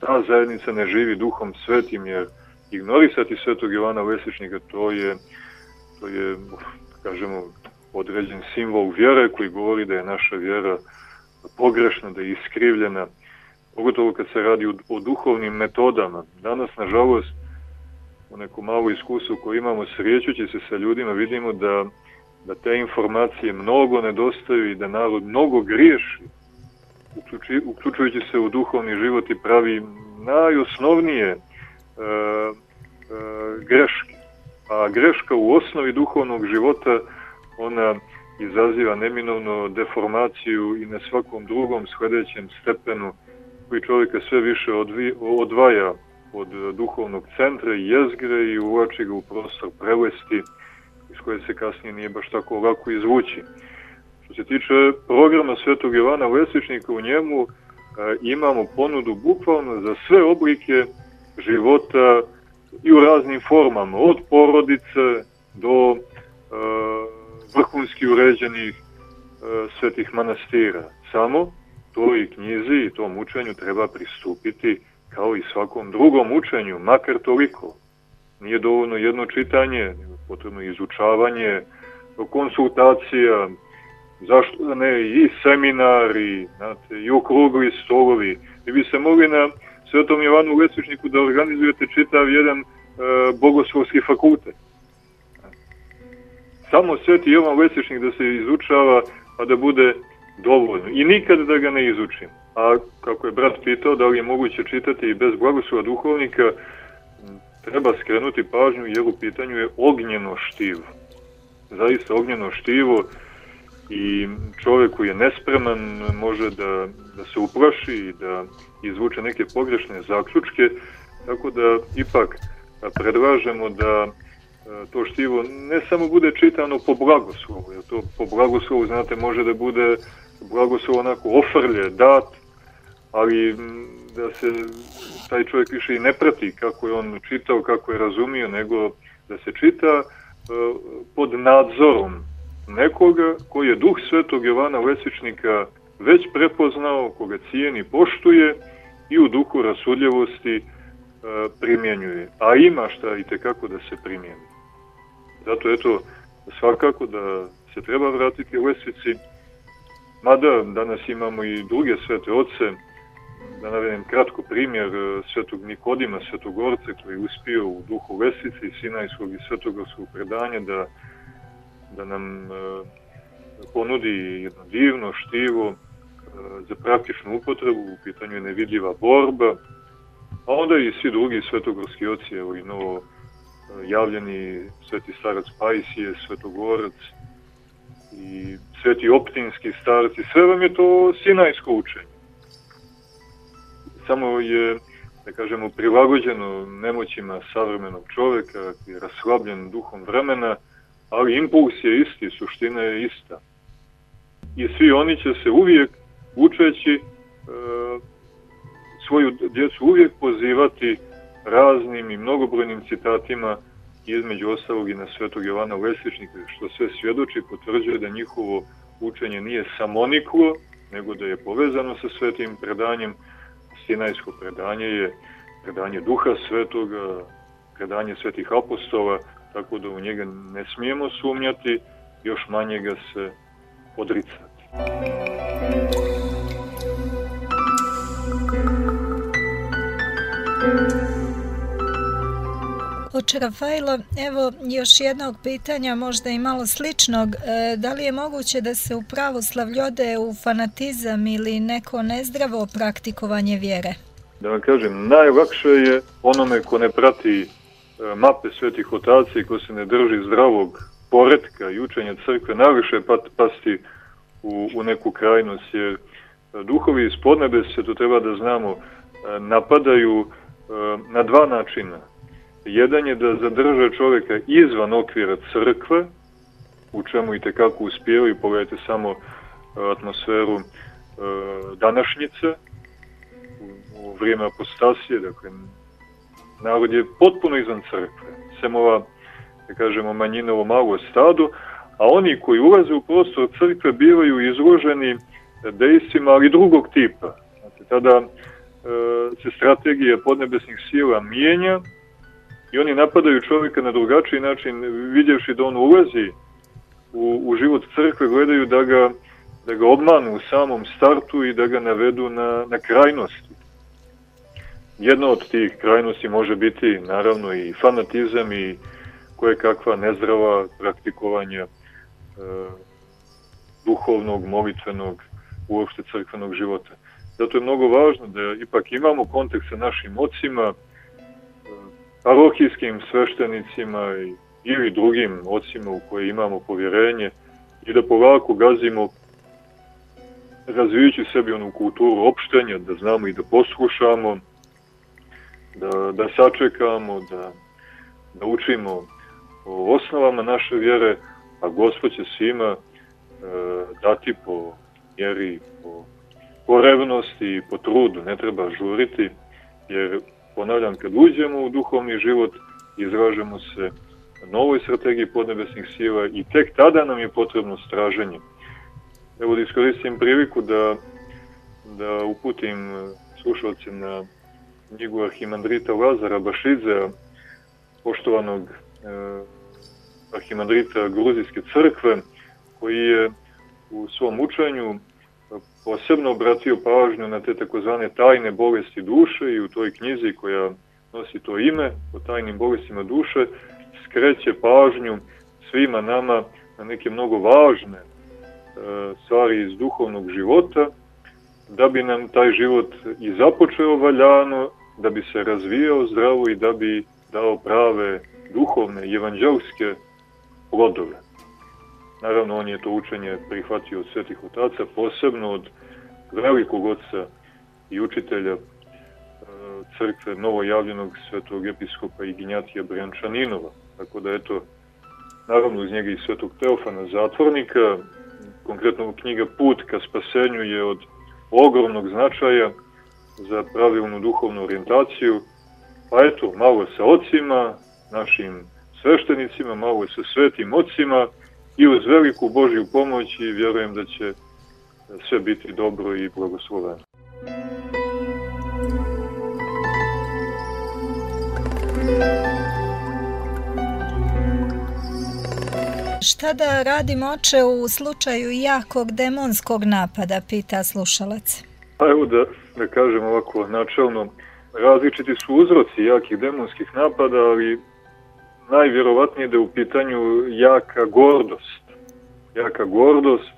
ta zajednica ne živi duhom svetim, jer ignorisati svetog Jovana Lesvičnika to je, to je, kažemo, određen simbol vjere koji govori da je naša vjera pogrešna, da je iskrivljena, pogotovo kad se radi o, duhovnim metodama. Danas, nažalost, u neku malu iskustvu koju imamo srećući se sa ljudima, vidimo da, da te informacije mnogo nedostaju i da narod mnogo griješi, uključujući se u duhovni život i pravi najosnovnije e, e, greške. A greška u osnovi duhovnog života, ona izaziva neminovno deformaciju i na svakom drugom sledećem stepenu koji čovjeka sve više odvaja od duhovnog centra i jezgre i uvlači ga u prostor prelesti iz koje se kasnije nije baš tako lako izvući. Što se tiče programa Svetog Jovana Lesičnika, u njemu a, imamo ponudu bukvalno za sve oblike života i u raznim formama, od porodice do a, vrhunski uređenih e, svetih manastira. Samo toj knjizi i tom učenju treba pristupiti kao i svakom drugom učenju, makar toliko. Nije dovoljno jedno čitanje, potrebno izučavanje, konsultacija, zašto da ne, i seminari, znate, i okrugli stolovi. I bi se mogli na Svetom Jovanu Lecičniku da organizujete čitav jedan e, bogoslovski fakultet samo Sveti Jovan Lesičnik da se izučava, pa da bude dovoljno. I nikad da ga ne izučim. A kako je brat pitao da li je moguće čitati i bez blagoslova duhovnika, treba skrenuti pažnju jer u pitanju je ognjeno štivo. Zaista ognjeno štivo i čovek koji je nespreman može da, da se uplaši i da izvuče neke pogrešne zaključke, tako da ipak predlažemo da to štivo ne samo bude čitano po blagoslovu, jer to po blagoslovu, znate, može da bude blagoslov onako ofrlje, dat, ali da se taj čovjek više i ne prati kako je on čitao, kako je razumio, nego da se čita e, pod nadzorom nekoga koji je duh svetog Jovana Lesičnika već prepoznao, koga cijeni, poštuje i u duhu rasudljivosti e, primjenjuje. A ima šta i tekako da se primjeni. Zato eto, svakako da se treba vratiti u Lesvici, mada danas imamo i druge svete oce, da navedem kratko primjer e, svetog Nikodima, svetogorce, koji je uspio u duhu Lesice Sinajskog i svetogorskog predanja da, da nam e, ponudi jedno divno štivo e, za praktičnu upotrebu, u pitanju je nevidljiva borba, a onda i svi drugi svetogorski oci, evo i novo javljeni sveti starac Pajsije, svetogorac i sveti optinski starci, sve vam je to sinajsko učenje. Samo je da kažemo, prilagođeno nemoćima savremenog čoveka, je raslabljen duhom vremena, ali impuls je isti, suština je ista. I svi oni će se uvijek, učeći, e, svoju djecu uvijek pozivati raznim i mnogobrojnim citatima između ostalog i na svetog Jovana Lesličnika, što sve svjedoči, potvrđuje da njihovo učenje nije samoniklo, nego da je povezano sa svetim predanjem. Sinajsko predanje je predanje duha svetoga, predanje svetih apostola, tako da u njega ne smijemo sumnjati, još manje ga se odricati. Oče Rafajlo, evo još jednog pitanja, možda i malo sličnog. E, da li je moguće da se u pravoslavlju ode u fanatizam ili neko nezdravo praktikovanje vjere? Da vam kažem, najlakše je onome ko ne prati e, mape svetih otaca i ko se ne drži zdravog poredka i učenja crkve, najviše pasti u, u neku krajnost, jer duhovi iz podnebese, to treba da znamo, e, napadaju na dva načina – Jedan je da zadrže čoveka izvan okvira crkve, u čemu i tekako uspijevaju, pogledajte samo e, atmosferu e, današnjice, u, u vrijeme apostasije, dakle, narod je potpuno izvan crkve, sem ova, da kažemo, manjinovo malo stado, a oni koji ulaze u prostor crkve bivaju izloženi dejstvima, ali drugog tipa. Znači, tada e, se strategija podnebesnih sila mijenja, I oni napadaju čovjeka na drugačiji način, vidjevši da on ulazi u, u život crkve, gledaju da ga, da ga obmanu u samom startu i da ga navedu na, na krajnosti. Jedna od tih krajnosti može biti naravno i fanatizam i koje kakva nezdrava praktikovanja e, duhovnog, molitvenog, uopšte crkvenog života. Zato je mnogo važno da ipak imamo kontakt sa našim ocima, parohijskim sveštenicima ili drugim ocima u koje imamo povjerenje i da polako gazimo razvijući sebi onu kulturu opštenja, da znamo i da poslušamo, da, da sačekamo, da, da učimo o osnovama naše vjere, a Gospod će svima e, dati po mjeri, po, po revnosti i po trudu, ne treba žuriti, jer ponavljam, kad uđemo u duhovni život, izražemo se novoj strategiji podnebesnih sila i tek tada nam je potrebno straženje. Evo da iskoristim priliku da, da uputim slušalce na knjigu arhimandrita Lazara Bašidze, poštovanog eh, arhimandrita Gruzijske crkve, koji je u svom učenju posebno obratio pažnju na te takozvane tajne bolesti duše i u toj knjizi koja nosi to ime o tajnim bolestima duše skreće pažnju svima nama na neke mnogo važne e, stvari iz duhovnog života da bi nam taj život i započeo valjano, da bi se razvijao zdravo i da bi dao prave duhovne evanđelske plodove. Naravno, on je to učenje prihvatio od svetih otaca, posebno od velikog oca i učitelja e, crkve novojavljenog svetog episkopa Ignjatija Brjančaninova. Tako da, eto, naravno uz njega i svetog Teofana Zatvornika, konkretno knjiga Put ka spasenju je od ogromnog značaja za pravilnu duhovnu orijentaciju, pa eto, malo sa ocima, našim sveštenicima, malo sa svetim ocima, i uz veliku Božju pomoć i vjerujem da će sve biti dobro i blagosloveno. Šta da radim oče u slučaju jakog demonskog napada, pita slušalac. Pa evo da, da kažem ovako načelno, različiti su uzroci jakih demonskih napada, ali najvjerovatnije da je u pitanju jaka gordost. Jaka gordost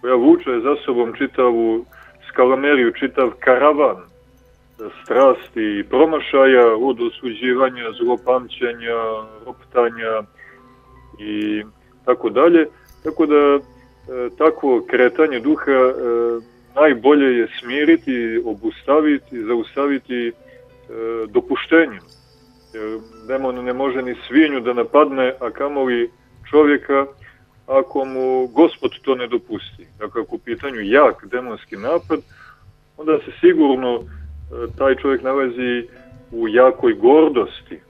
koja vuče za sobom čitavu skalameriju, čitav karavan strasti i promašaja od osuđivanja, zlopamćenja, roptanja i tako dalje. Tako da e, takvo kretanje duha e, najbolje je smiriti, obustaviti, zaustaviti dopuštenjem. Demon ne može ni svinju da napadne, a kamoli čovjeka ako mu gospod to ne dopusti. Dakle, ako u pitanju jak demonski napad, onda se sigurno e, taj čovjek nalazi u jakoj gordosti.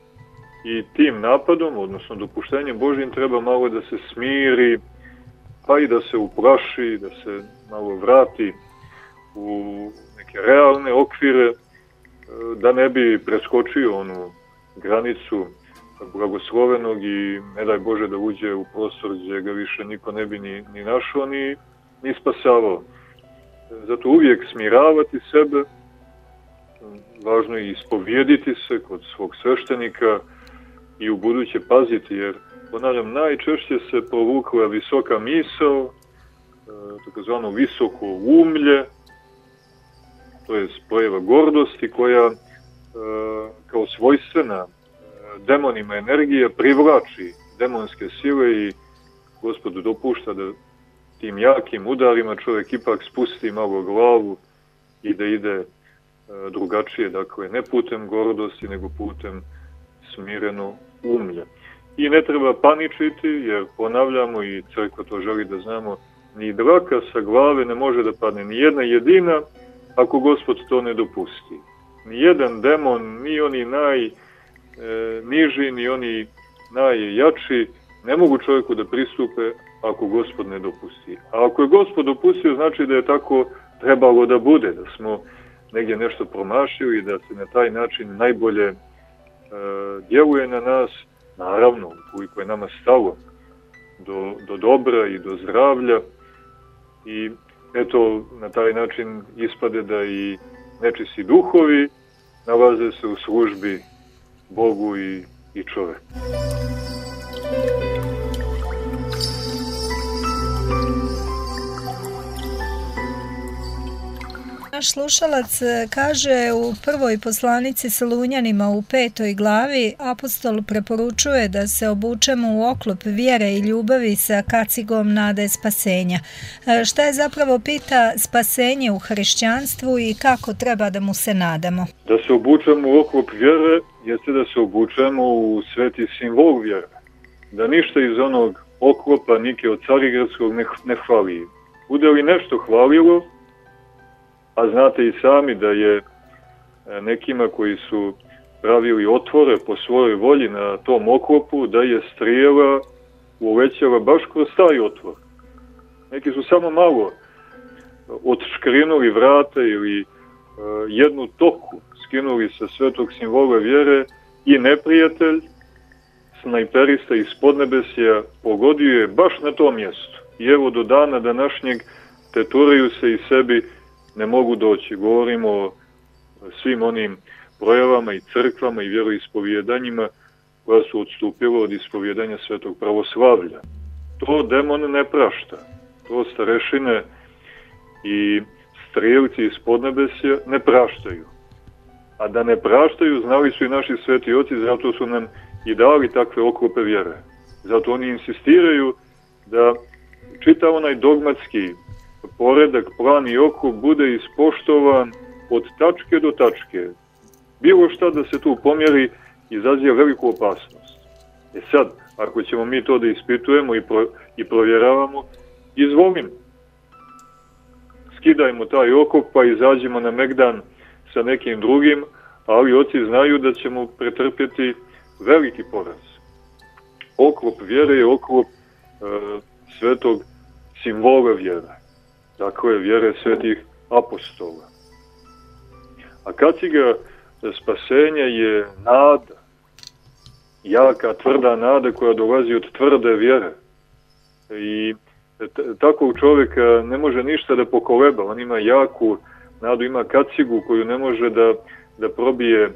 I tim napadom, odnosno dopuštenjem Božim, treba malo da se smiri, pa i da se uplaši, da se malo vrati u neke realne okvire, e, da ne bi preskočio onu granicu blagoslovenog i ne daj Bože da uđe u prostor gdje ga više niko ne bi ni, ni našao ni, ni spasavao. Zato uvijek smiravati sebe, važno je ispovjediti se kod svog sveštenika i u buduće paziti, jer ponavljam, najčešće se provukla visoka misao, e, takozvano visoko umlje, to je spojeva gordosti koja kao svojstvena demonima energije privlači demonske sile i gospod dopušta da tim jakim udarima čovjek ipak spusti malo glavu i da ide e, drugačije, dakle ne putem gordosti nego putem smireno umlja. I ne treba paničiti jer ponavljamo i crkva to želi da znamo ni dlaka sa glave ne može da padne ni jedna jedina ako gospod to ne dopusti. Ni jedan demon, ni oni naj e, ni oni najjači ne mogu čovjeku da pristupe ako gospod ne dopusti. A ako je gospod dopustio, znači da je tako trebalo da bude, da smo negdje nešto promašili i da se na taj način najbolje e, djeluje na nas, naravno, koliko je nama stalo do, do dobra i do zdravlja i eto, na taj način ispade da i nečisi duhovi nalaze se u službi Bogu i, i čoveku. Naš slušalac e, kaže u prvoj poslanici Solunjanima u petoj glavi apostol preporučuje da se obučemo u oklop vjere i ljubavi sa kacigom nade spasenja. E, šta je zapravo pita spasenje u hrišćanstvu i kako treba da mu se nadamo? Da se obučemo u oklop vjere jeste da se obučemo u sveti simbol vjere. Da ništa iz onog oklopa Nike od Carigradskog ne, ne hvali. Bude li nešto hvalilo, a znate i sami da je e, nekima koji su pravili otvore po svojoj volji na tom oklopu, da je strijela uvećala baš kroz taj otvor. Neki su samo malo odškrinuli vrata ili uh, jednu toku skinuli sa svetog simbola vjere i neprijatelj, snajperista iz podnebesija, pogodio je baš na tom mjestu. I evo do dana današnjeg teturaju se i sebi ne mogu doći. Govorimo o svim onim projavama i crkvama i vjeroispovjedanjima koja su odstupila od ispovjedanja svetog pravoslavlja. To demon ne prašta. To starešine i strijelci iz podnebesja ne praštaju. A da ne praštaju, znali su i naši sveti oci, zato su nam i dali takve oklope vjere. Zato oni insistiraju da čita onaj dogmatski poredak, plan i oko bude ispoštovan od tačke do tačke. Bilo šta da se tu pomjeri izaziva veliku opasnost. E sad, ako ćemo mi to da ispitujemo i, pro, i provjeravamo, izvolim. Skidajmo taj okop pa izađemo na Megdan sa nekim drugim, ali oci znaju da ćemo pretrpjeti veliki poraz. Oklop vjere je oklop e, svetog simbola vjere dakle vjere svetih apostola. A kaciga spasenja je nada, jaka, tvrda nada koja dolazi od tvrde vjere. I takvog čovjeka ne može ništa da pokoleba, on ima jaku nadu, ima kacigu koju ne može da, da probije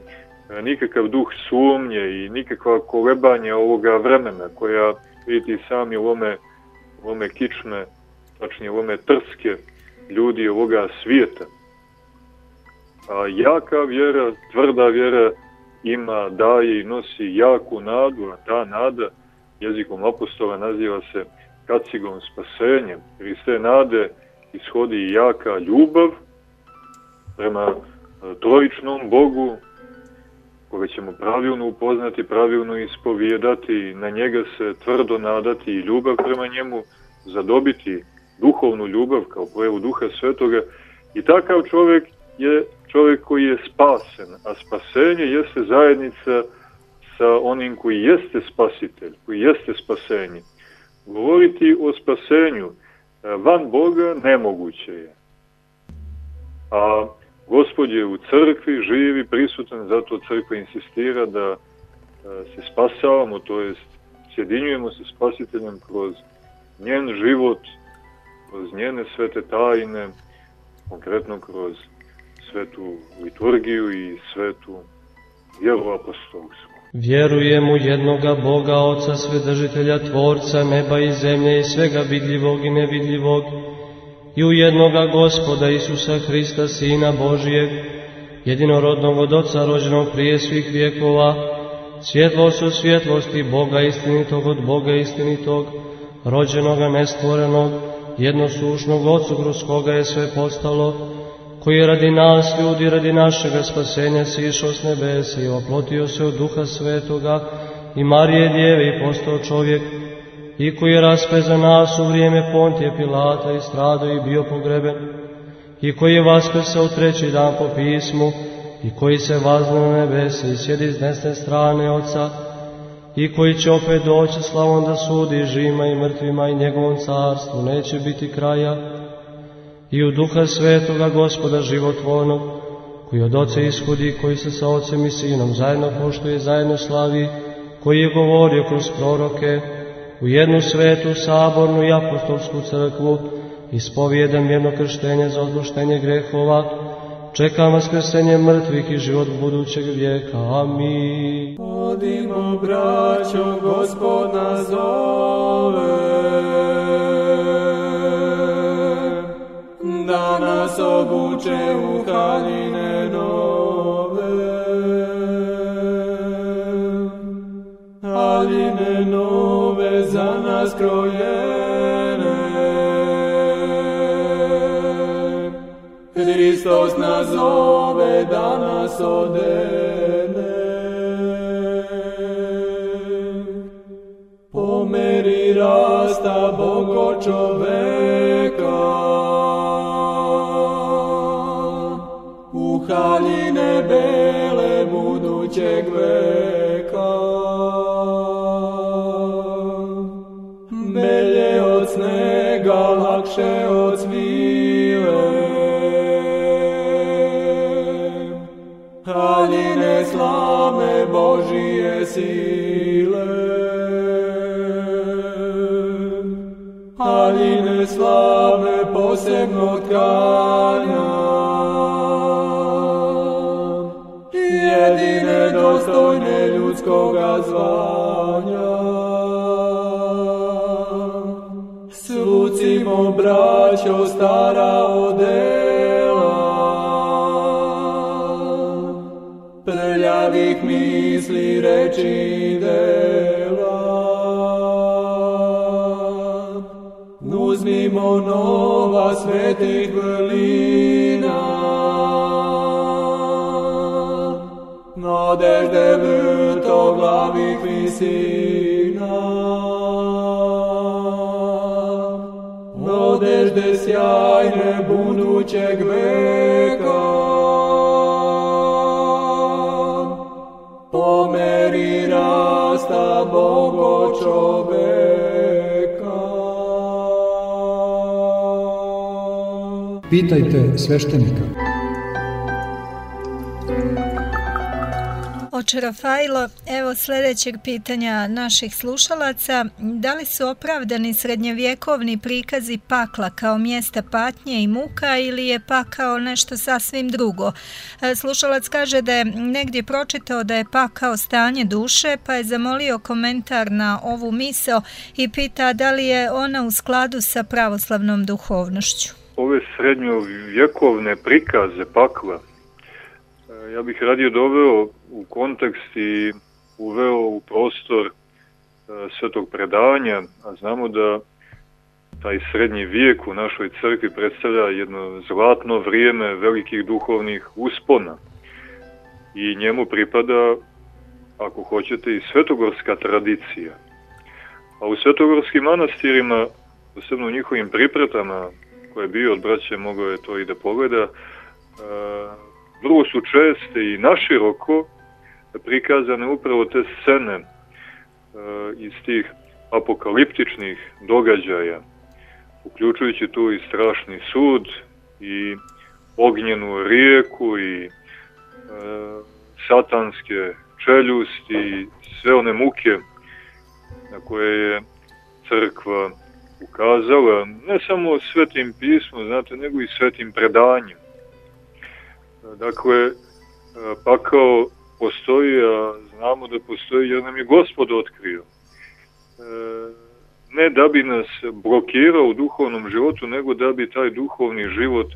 nikakav duh sumnje i nikakva kolebanja ovoga vremena koja vidite sami u ome, u ome kičme tačnije ome trske ljudi ovoga svijeta. A jaka vjera, tvrda vjera ima, daje i nosi jaku nadu, a ta nada jezikom apostola naziva se kacigom spasenjem, jer iz te nade ishodi jaka ljubav prema e, trojičnom Bogu koga ćemo pravilno upoznati, pravilno ispovijedati, na njega se tvrdo nadati i ljubav prema njemu zadobiti, duhovnu ljubav kao pojavu duha svetoga i takav čovjek je čovjek koji je spasen, a spasenje jeste zajednica sa onim koji jeste spasitelj, koji jeste spasenje. Govoriti o spasenju e, van Boga nemoguće je. A Gospod je u crkvi, živi, prisutan, zato crkva insistira da e, se spasavamo, to jest sjedinjujemo se spasiteljem kroz njen život, kroz njene svete tajne, konkretno kroz svetu liturgiju i svetu vjeru apostolsku. Vjerujem u jednoga Boga, Oca Svedržitelja, Tvorca neba i zemlje i svega vidljivog i nevidljivog, i u jednoga Gospoda Isusa Hrista, Sina Božijeg, jedinorodnog od Oca, rođenog prije svih vjekova, svjetlost od svjetlosti Boga istinitog od Boga istinitog, rođenoga nestvorenog, jednosušnog Otcu kroz koga je sve postalo, koji je radi nas ljudi, radi našega spasenja sišao s nebesa i oplotio se od Duha Svetoga i Marije Djeve i postao čovjek, i koji je raspe za nas u vrijeme Pontije Pilata i stradao i bio pogreben, i koji je vaskrsao treći dan po pismu, i koji se vazna na nebese i sjedi s desne strane Oca, i koji će opet doći slavom da sudi živima i mrtvima i njegovom carstvu. Neće biti kraja, i u duha svetoga gospoda životvornog, koji od oca ishodi, koji se sa ocem i sinom zajedno poštuje, zajedno slavi, koji je govorio kroz proroke, u jednu svetu, sabornu i apostolsku crkvu, ispovijedam jedno krštenje za odluštenje grehova, čekam vaskrsenje mrtvih i život budućeg vijeka. Amin. Odimo, braćo, gospod nas zove, da nas obuče u haljine nove. Haljine nove za nas krojene, Hristos nas zove da nas odene. Po meri rasta Bogo čoveka, u haljine bele budućeg veka. Posebno tkanja, jedine dostojne ljudskoga zvanja. Svucimo braćo stara odela, prljavih misli reči dela. Uzmimo nova svetih vrlina, nadežde vrtoglavih visina. Nadežde sjajne budućeg veka, po meri rasta Bogo čoveka. Pitajte sveštenika. Oče Rafajlo, evo sljedećeg pitanja naših slušalaca. Da li su opravdani srednjevjekovni prikazi pakla kao mjesta patnje i muka ili je pakao nešto sasvim drugo? E, Slušalac kaže da je negdje pročitao da je pakao stanje duše, pa je zamolio komentar na ovu misao i pita da li je ona u skladu sa pravoslavnom duhovnošću. Ove srednjovjekovne prikaze pakla, e, ja bih radio doveo u kontekst i uveo u prostor e, svetog predavanja, a znamo da taj srednji vijek u našoj crkvi predstavlja jedno zlatno vrijeme velikih duhovnih uspona i njemu pripada ako hoćete, i svetogorska tradicija. A u svetogorskim manastirima, posebno u njihovim pripretama, koje je bio od braće, mogao je to i da pogleda, e, vrlo su česte i naširoko prikazane upravo te scene e, iz tih apokaliptičnih događaja, uključujući tu i strašni sud i ognjenu rijeku i e, satanske čeljusti i sve one muke na koje je crkva ukazala, ne samo svetim pismom, znate, nego i svetim predanjem. Dakle, pakao postoji, a znamo da postoji jer nam je gospod otkrio. E, ne da bi nas blokirao u duhovnom životu, nego da bi taj duhovni život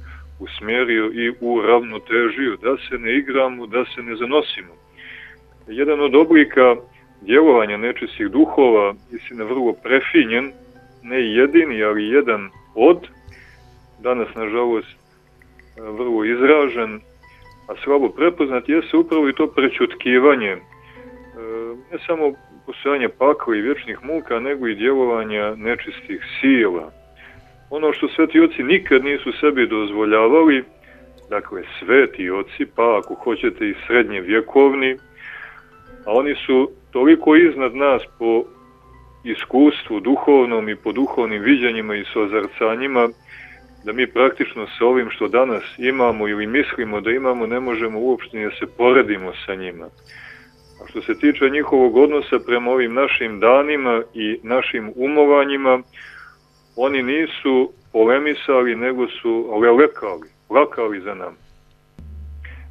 usmjerio i uravnotežio, da se ne igramo, da se ne zanosimo. Jedan od oblika djelovanja nečistih duhova, istina vrlo prefinjen, ne jedini, ali jedan od, danas nažalost vrlo izražen, a slabo prepoznat, jeste upravo i to prečutkivanje, e, ne samo postojanje pakla i vječnih muka, nego i djelovanja nečistih sila. Ono što sveti oci nikad nisu sebi dozvoljavali, dakle sveti oci, pa ako hoćete i srednje vjekovni, a oni su toliko iznad nas po iskustvu duhovnom i po duhovnim viđanjima i sozarcanjima, da mi praktično sa ovim što danas imamo ili mislimo da imamo, ne možemo uopšte da se poredimo sa njima. A što se tiče njihovog odnosa prema ovim našim danima i našim umovanjima, oni nisu polemisali, nego su lelekali, plakali za nam.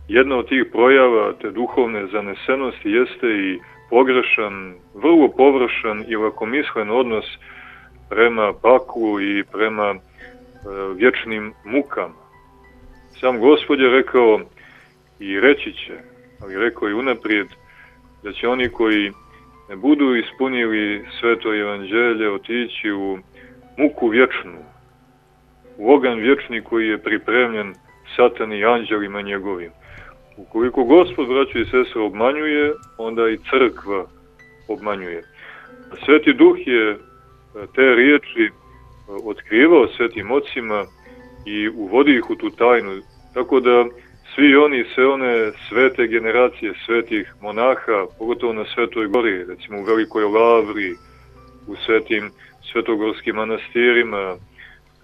Jedna od tih projava te duhovne zanesenosti jeste i pogrešan, vrlo površan i lakomislen odnos prema paklu i prema e, vječnim mukama. Sam gospod je rekao i reći će, ali rekao i unaprijed, da će oni koji ne budu ispunili sveto evanđelje otići u muku vječnu, u ogan vječni koji je pripremljen satani i anđelima njegovim. Ukoliko gospod, braćo i sestre, obmanjuje, onda i crkva obmanjuje. Sveti duh je e, te riječi e, otkrivao svetim ocima i uvodi ih u tu tajnu, tako da svi oni, sve one svete generacije svetih monaha, pogotovo na Svetoj gori, recimo u Velikoj Lavri, u svetim svetogorskim manastirima,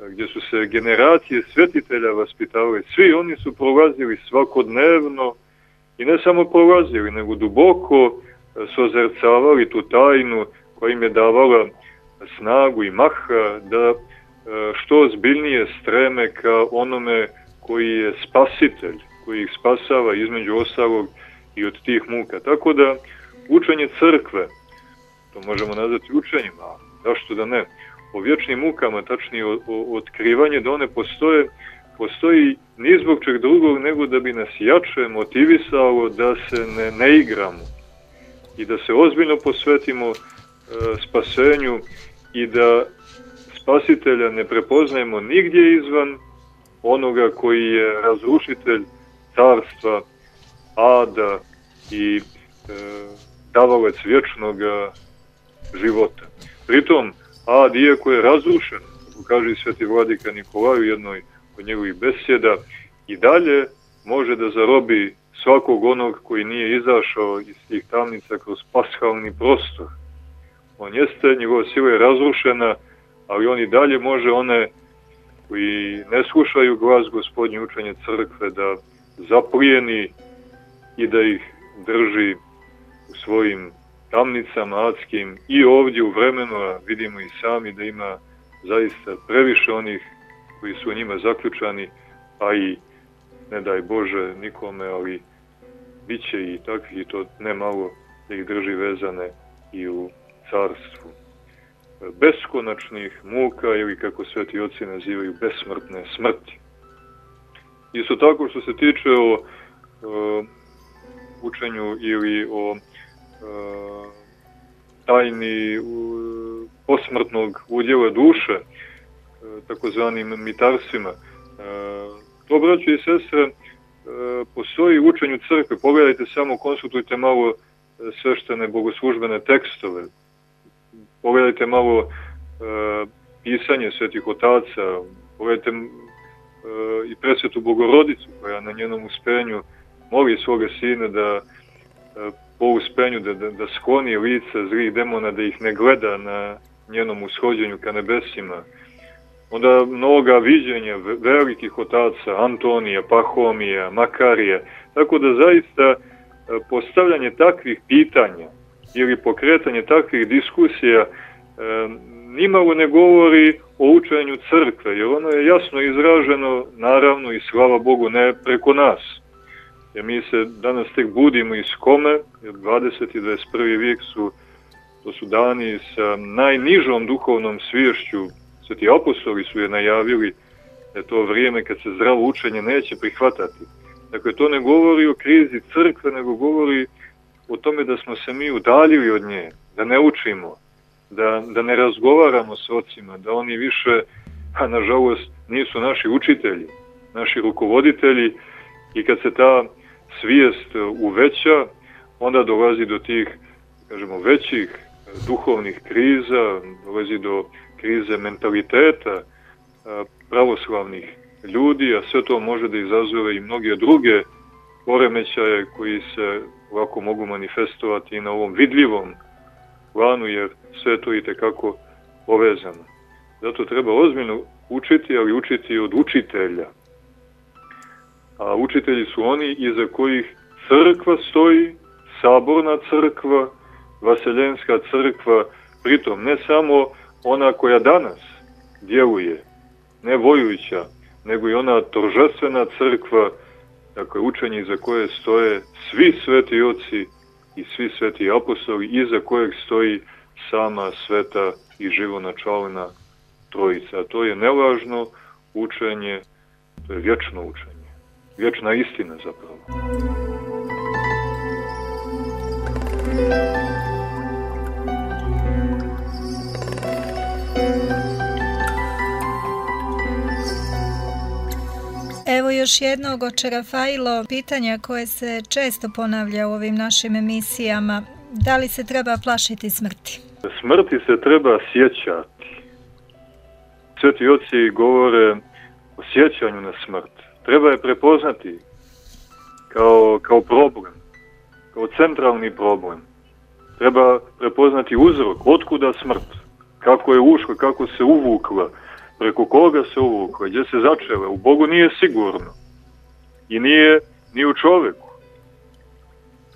gdje su se generacije svetitelja vaspitavali, svi oni su prolazili svakodnevno i ne samo prolazili, nego duboko e, sozercavali tu tajnu koja im je davala snagu i maha da e, što ozbiljnije streme ka onome koji je spasitelj, koji ih spasava između ostalog i od tih muka. Tako da učenje crkve, to možemo nazvati učenjem, a zašto da ne, o vječnim mukama, tačnije o, o otkrivanje da one postoje, postoji ni zbog čeg drugog nego da bi nas jače motivisalo da se ne, ne igramo i da se ozbiljno posvetimo e, spasenju i da spasitelja ne prepoznajemo nigdje izvan onoga koji je razrušitelj carstva Ada i e, davalac vječnog života. Pritom, Ad, iako je razrušen, kako kaže sveti vladika Nikolaj u jednoj od njegovih besjeda, i dalje može da zarobi svakog onog koji nije izašao iz tih tamnica kroz pashalni prostor. On jeste, njegova sila je razrušena, ali on i dalje može one koji ne slušaju glas gospodnje učenje crkve da zaplijeni i da ih drži u svojim tamnicama adskim i ovdje u vremenu, a vidimo i sami da ima zaista previše onih koji su u njima zaključani, a i ne daj Bože nikome, ali bit će i takvih i to ne malo da ih drži vezane i u carstvu. Beskonačnih muka ili kako sveti oci nazivaju besmrtne smrti. Isto tako što se tiče o, o učenju ili o tajni posmrtnog udjela duše, takozvanim mitarsima. To, braćo i sestre, postoji u učenju crkve. Pogledajte samo, konsultujte malo sveštene bogoslužbene tekstove. Pogledajte malo pisanje svetih otaca, pogledajte i presvetu bogorodicu koja na njenom uspenju moli svoga sina da po uspenju da, da, da skloni lica zlih demona, da ih ne gleda na njenom ushođenju ka nebesima. Onda mnoga viđenja velikih otaca, Antonija, Pahomija, Makarija, tako da zaista e, postavljanje takvih pitanja ili pokretanje takvih diskusija e, nimalo ne govori o učenju crkve, jer ono je jasno izraženo, naravno i slava Bogu, ne preko nas. Jer mi se danas tek budimo iz kome, jer 20. i 21. vijek su, to su dani sa najnižom duhovnom sviješću, sveti apostoli su je najavili da je to vrijeme kad se zdravo učenje neće prihvatati. Dakle, to ne govori o krizi crkve, nego govori o tome da smo se mi udaljili od nje, da ne učimo, da, da ne razgovaramo s ocima, da oni više, a nažalost, nisu naši učitelji, naši rukovoditelji i kad se ta svijest uveća, onda dolazi do tih, kažemo, većih duhovnih kriza, dolazi do krize mentaliteta pravoslavnih ljudi, a sve to može da izazove i mnoge druge poremećaje koji se ovako mogu manifestovati i na ovom vidljivom planu, jer sve to i tekako povezano. Zato treba ozbiljno učiti, ali učiti od učitelja. A učitelji su oni iza kojih crkva stoji, saborna crkva, vaseljenska crkva, pritom ne samo ona koja danas djeluje, ne vojuća, nego i ona toržestvena crkva, dakle učenje za koje stoje svi sveti oci i svi sveti apostoli, iza kojeg stoji sama sveta i živonačalna trojica. A to je nevažno učenje, to je vječno učenje, vječna istina zapravo. Evo još jednog oče Rafailo, pitanja koje se često ponavlja u ovim našim emisijama. Da li se treba plašiti smrti? Smrti se treba sjećati. Sveti oci govore o sjećanju na smrt. Treba je prepoznati kao, kao problem, kao centralni problem. Treba prepoznati uzrok, otkuda smrt, kako je ušla, kako se uvukla, preko koga se uvukla, gdje se začela, u Bogu nije sigurno. I nije ni u čoveku.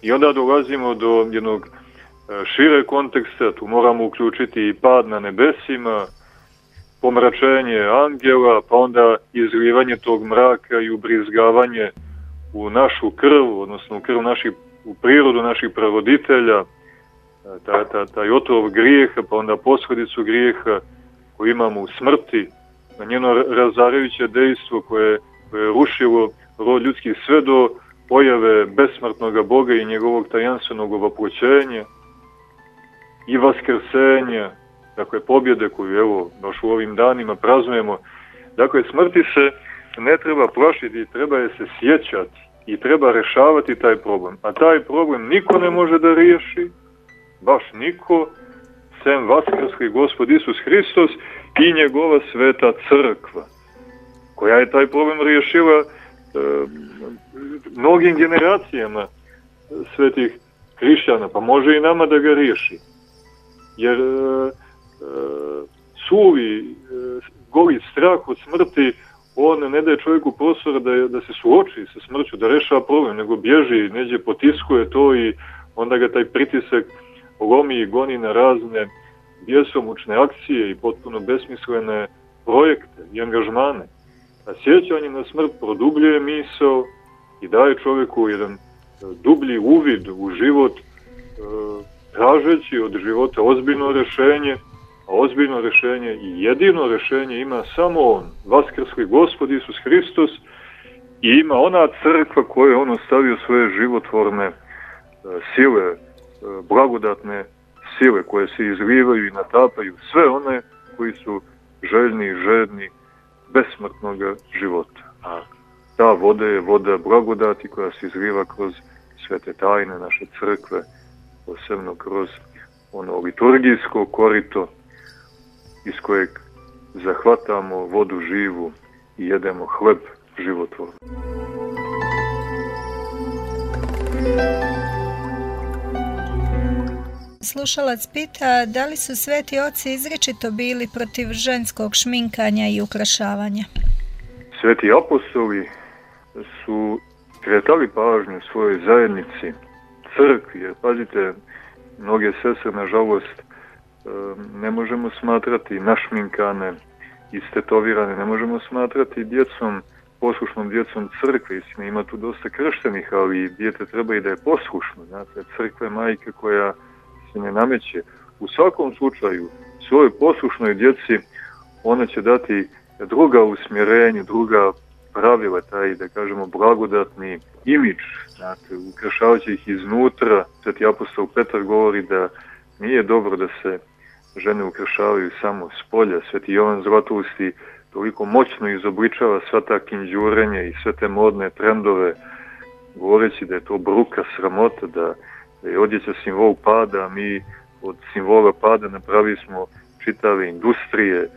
I onda dolazimo do jednog e, šire konteksta, tu moramo uključiti i pad na nebesima, pomračenje angela, pa onda izlivanje tog mraka i ubrizgavanje u našu krv, odnosno u krv naših, u prirodu naših pravoditelja, taj, taj, taj otrov grijeha, pa onda posledicu grijeha koju imamo u smrti, na njeno razarajuće dejstvo koje, koje je rušilo rod ljudski sve do pojave besmrtnog Boga i njegovog tajanstvenog ovaploćenja i vaskrsenja, dakle pobjede koju evo baš u ovim danima praznujemo. Dakle, smrti se ne treba plašiti, treba je se sjećati i treba rešavati taj problem. A taj problem niko ne može da riješi, baš niko, sem vaskrski gospod Isus Hristos i njegova sveta crkva, koja je taj problem riješila e, mnogim generacijama svetih hrišćana, pa može i nama da ga riješi. Jer e, suvi, e, goli strah od smrti, on ne daje čovjeku prostora da, da se suoči sa smrću, da rešava problem, nego bježi, neđe potiskuje to i onda ga taj pritisak lomi i goni na razne bjesomučne akcije i potpuno besmislene projekte i angažmane. A sjećanje na smrt produbljuje misao i daje čovjeku jedan e, dublji uvid u život, e, tražeći od života ozbiljno rešenje, a ozbiljno rešenje i jedino rešenje ima samo On, Vaskrski Gospod Isus Hristos, i ima ona crkva koja je on ostavio svoje životvorne e, sile, blagodatne sile koje se izlivaju i natapaju sve one koji su željni i žedni besmrtnog života. A ta voda je voda blagodati koja se izliva kroz svete tajne naše crkve, posebno kroz ono liturgijsko korito iz kojeg zahvatamo vodu živu i jedemo hleb životvorno. Slušalac pita da li su sveti oci izričito bili protiv ženskog šminkanja i ukrašavanja? Sveti apostoli su kretali pažnju svojoj zajednici, crkvi, jer pazite, mnoge sestre, nažalost, ne možemo smatrati našminkane, istetovirane, ne možemo smatrati djecom, poslušnom djecom crkve, istina ima tu dosta krštenih, ali djete treba i da je poslušno, znate, crkva je majka koja se ne nameće. U svakom slučaju, svojoj poslušnoj djeci ona će dati druga usmjerenja, druga pravila, taj, da kažemo, blagodatni imidž, znate, ukrašavajući ih iznutra. Sveti apostol Petar govori da nije dobro da se žene ukrašavaju samo s polja. Sveti Jovan Zlatovosti toliko moćno izobličava sva ta kinđurenja i sve te modne trendove, govoreći da je to bruka sramota, da, da je odjeća simbol pada, a mi od simbola pada napravili smo čitave industrije,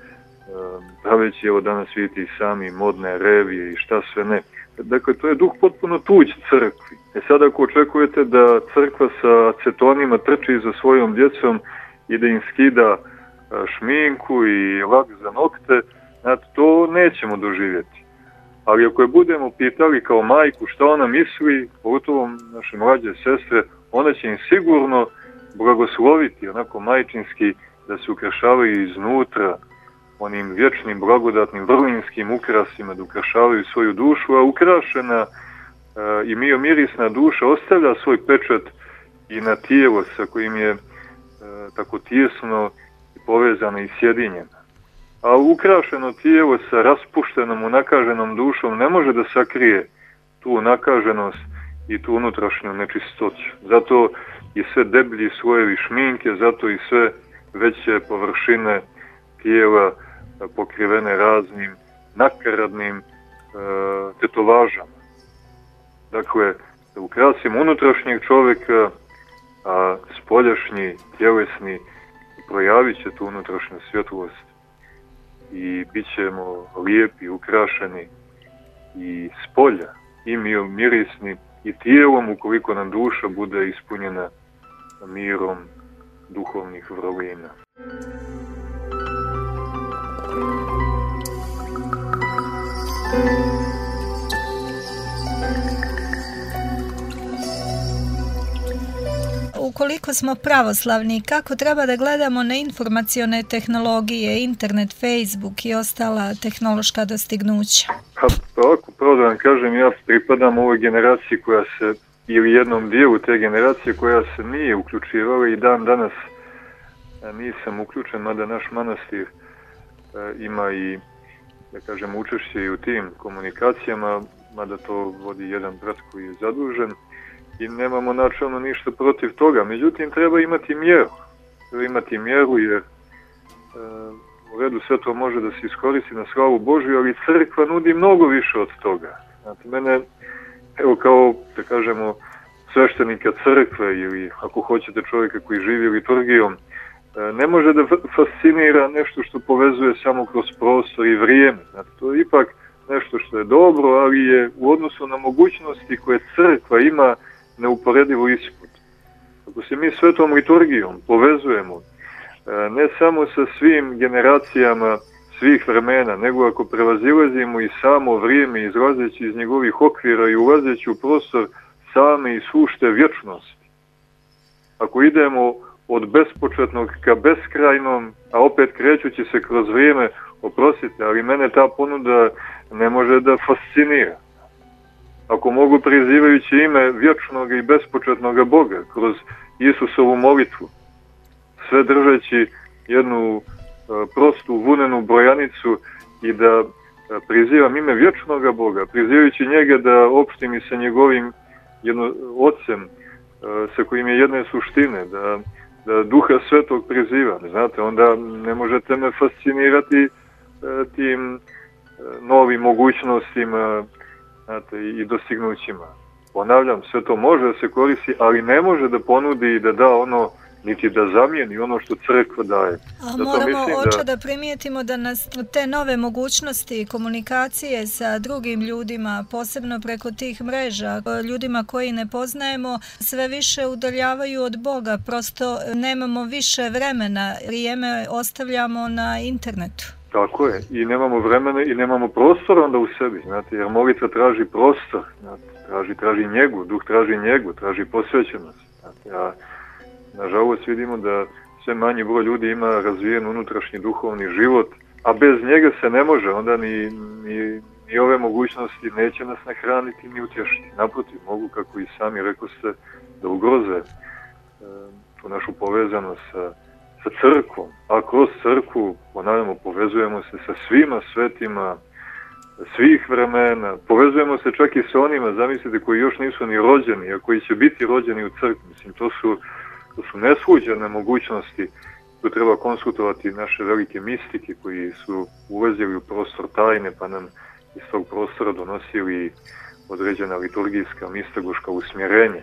praveći evo danas vidite i sami modne revije i šta sve ne. Dakle, to je duh potpuno tuđ crkvi. E sad ako očekujete da crkva sa acetonima trči za svojom djecom i da im skida šminku i lak za nokte, znate, to nećemo doživjeti. Ali ako je budemo pitali kao majku šta ona misli, pogotovo naše mlađe sestre, ona će im sigurno blagosloviti, onako majčinski, da se ukrašavaju iznutra, onim vječnim, blagodatnim, vrlinskim ukrasima da ukrašavaju svoju dušu, a ukrašena e, i mio mirisna duša ostavlja svoj pečat i na tijelo sa kojim je e, tako tjesno i povezano i sjedinjeno. A ukrašeno tijelo sa raspuštenom, unakaženom dušom ne može da sakrije tu nakaženost i tu unutrašnju nečistoću. Zato i sve deblji slojevi šminke, zato i sve veće površine tijela pokrivene raznim nakaradnim e, tetovažama. Dakle, da ukrasimo unutrašnjeg čoveka, a spoljašnji, tjelesni, projavit će tu unutrašnju svjetlost i bit ćemo lijepi, ukrašeni i spolja, i mirisni, i tijelom ukoliko nam duša bude ispunjena mirom duhovnih vrlina. Ukoliko smo pravoslavni, kako treba da gledamo na informacione tehnologije, internet, Facebook i ostala tehnološka dostignuća? Pa, ovako, pravo da vam kažem, ja pripadam ovoj generaciji koja se, ili jednom dijelu te generacije koja se nije uključivala i dan danas nisam uključen, mada naš manastir ima i da kažem, učešće i u tim komunikacijama, mada to vodi jedan brat koji je zadužen i nemamo načalno ništa protiv toga. Međutim, treba imati mjeru. Treba imati mjeru jer e, u redu sve to može da se iskoristi na slavu Božju, ali crkva nudi mnogo više od toga. Znate, mene, evo kao, da kažemo, sveštenika crkve ili ako hoćete čovjeka koji živi liturgijom, E, ne može da fascinira nešto što povezuje samo kroz prostor i vrijeme. Znači, to je ipak nešto što je dobro, ali je u odnosu na mogućnosti koje crkva ima neuporedivo ispod. Ako se mi svetom liturgijom povezujemo e, ne samo sa svim generacijama svih vremena, nego ako prevazilazimo i samo vrijeme izlazeći iz njegovih okvira i ulazeći u prostor same i sušte vječnosti. Ako idemo od bespočetnog ka beskrajnom, a opet krećući se kroz vrijeme, oprostite, ali mene ta ponuda ne može da fascinira. Ako mogu prizivajući ime vječnog i bespočetnog Boga kroz Isusovu molitvu, sve držeći jednu e, prostu vunenu brojanicu i da e, prizivam ime vječnog Boga, prizivajući njega da opštim i sa njegovim jedno, ocem, e, sa kojim je jedne suštine, da da duha svetog prizivam, znate, onda ne možete me fascinirati tim novim mogućnostima znate, i dostignućima. ponavljam, sve to može da se koristi, ali ne može da ponudi i da da ono niti da zamijeni ono što crkva daje. A Zato moramo oča da... da primijetimo da nas te nove mogućnosti komunikacije sa drugim ljudima, posebno preko tih mreža, ljudima koji ne poznajemo, sve više udaljavaju od Boga. Prosto nemamo više vremena, vrijeme ostavljamo na internetu. Tako je, i nemamo vremena i nemamo prostora onda u sebi, znate, jer molitva traži prostor, znate, traži, traži njegu, duh traži njegu, traži posvećenost. Znate, ja nažalost vidimo da sve manji broj ljudi ima razvijen unutrašnji duhovni život, a bez njega se ne može, onda ni, ni, ni ove mogućnosti neće nas nahraniti ni utješiti. Naprotiv, mogu, kako i sami rekao ste, da ugroze e, tu našu povezanost sa, sa crkvom, a kroz crkvu, ponavljamo, povezujemo se sa svima svetima, svih vremena, povezujemo se čak i sa onima, zamislite, koji još nisu ni rođeni, a koji će biti rođeni u crkvi. Mislim, to su to su nesluđene mogućnosti tu treba konsultovati naše velike mistike koji su uvezili u prostor tajne pa nam iz tog prostora donosili određena liturgijska mistagoška usmjerenja.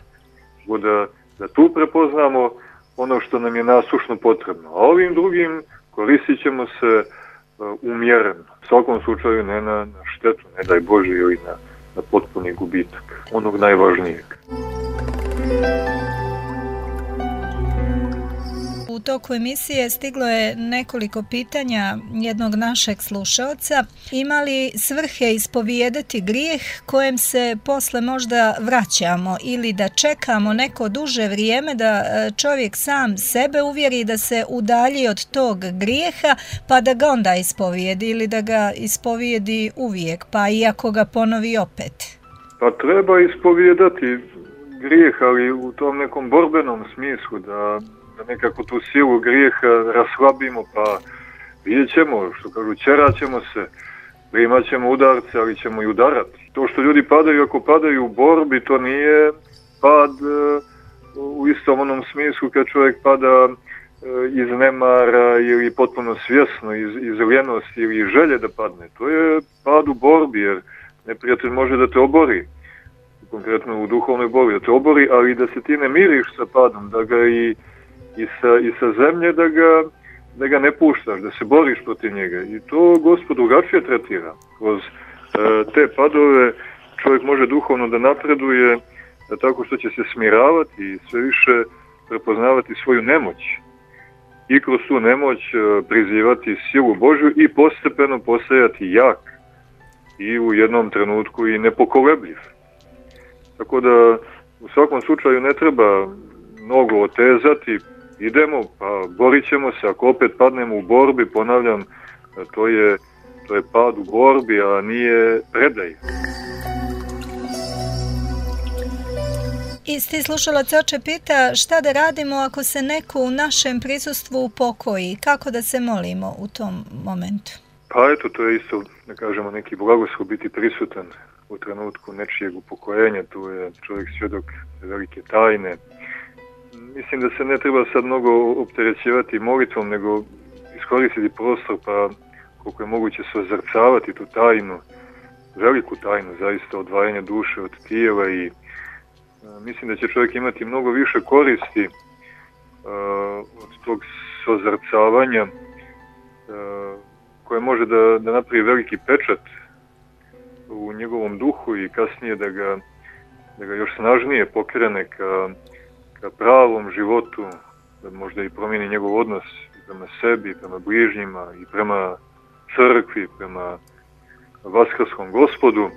Da, da tu prepoznamo ono što nam je nasušno potrebno. A ovim drugim koristit ćemo se uh, umjereno. U svakom slučaju ne na, na štetu, ne daj Bože, ili na, na potpuni gubitak onog najvažnijeg. U toku emisije stiglo je nekoliko pitanja jednog našeg slušalca. Ima li svrhe ispovijedati grijeh kojem se posle možda vraćamo ili da čekamo neko duže vrijeme da e, čovjek sam sebe uvjeri da se udalji od tog grijeha pa da ga onda ispovijedi ili da ga ispovijedi uvijek pa iako ga ponovi opet? Pa treba ispovijedati grijeh, ali u tom nekom borbenom smislu da nekako tu silu grijeha raslabimo, pa vidjet ćemo, što kažu, ćemo se, primat ćemo udarce, ali ćemo i udarati. To što ljudi padaju, ako padaju u borbi, to nije pad e, u istom onom smislu kad čovjek pada e, iz nemara ili potpuno svjesno, iz, iz ljenosti ili želje da padne. To je pad u borbi, jer neprijatelj može da te obori, konkretno u duhovnoj borbi, da te obori, ali da se ti ne miriš sa padom, da ga i i sa, i sa zemlje da ga, da ga ne puštaš, da se boriš protiv njega. I to gospod drugačije tretira. Kroz e, te padove čovjek može duhovno da napreduje da tako što će se smiravati i sve više prepoznavati svoju nemoć i kroz tu nemoć e, prizivati silu Božju i postepeno postajati jak i u jednom trenutku i nepokolebljiv. Tako da u svakom slučaju ne treba mnogo otezati, idemo, pa borit ćemo se, ako opet padnemo u borbi, ponavljam, to je, to je pad u borbi, a nije predaj. Isti slušalac oče pita šta da radimo ako se neko u našem prisustvu upokoji, kako da se molimo u tom momentu? Pa eto, to je isto, da kažemo, neki blagoslov biti prisutan u trenutku nečijeg upokojenja, tu je čovjek svjedok velike tajne, mislim da se ne treba sad mnogo opterećivati molitvom, nego iskoristiti prostor pa koliko je moguće se ozrcavati tu tajnu, veliku tajnu, zaista odvajanja duše od tijela i a, mislim da će čovjek imati mnogo više koristi a, od tog sozrcavanja a, koje može da, da napravi veliki pečat u njegovom duhu i kasnije da ga, da ga još snažnije pokrene ka ka pravom životu, da možda i promijeni njegov odnos prema sebi, prema bližnjima i prema crkvi, prema vaskarskom gospodu.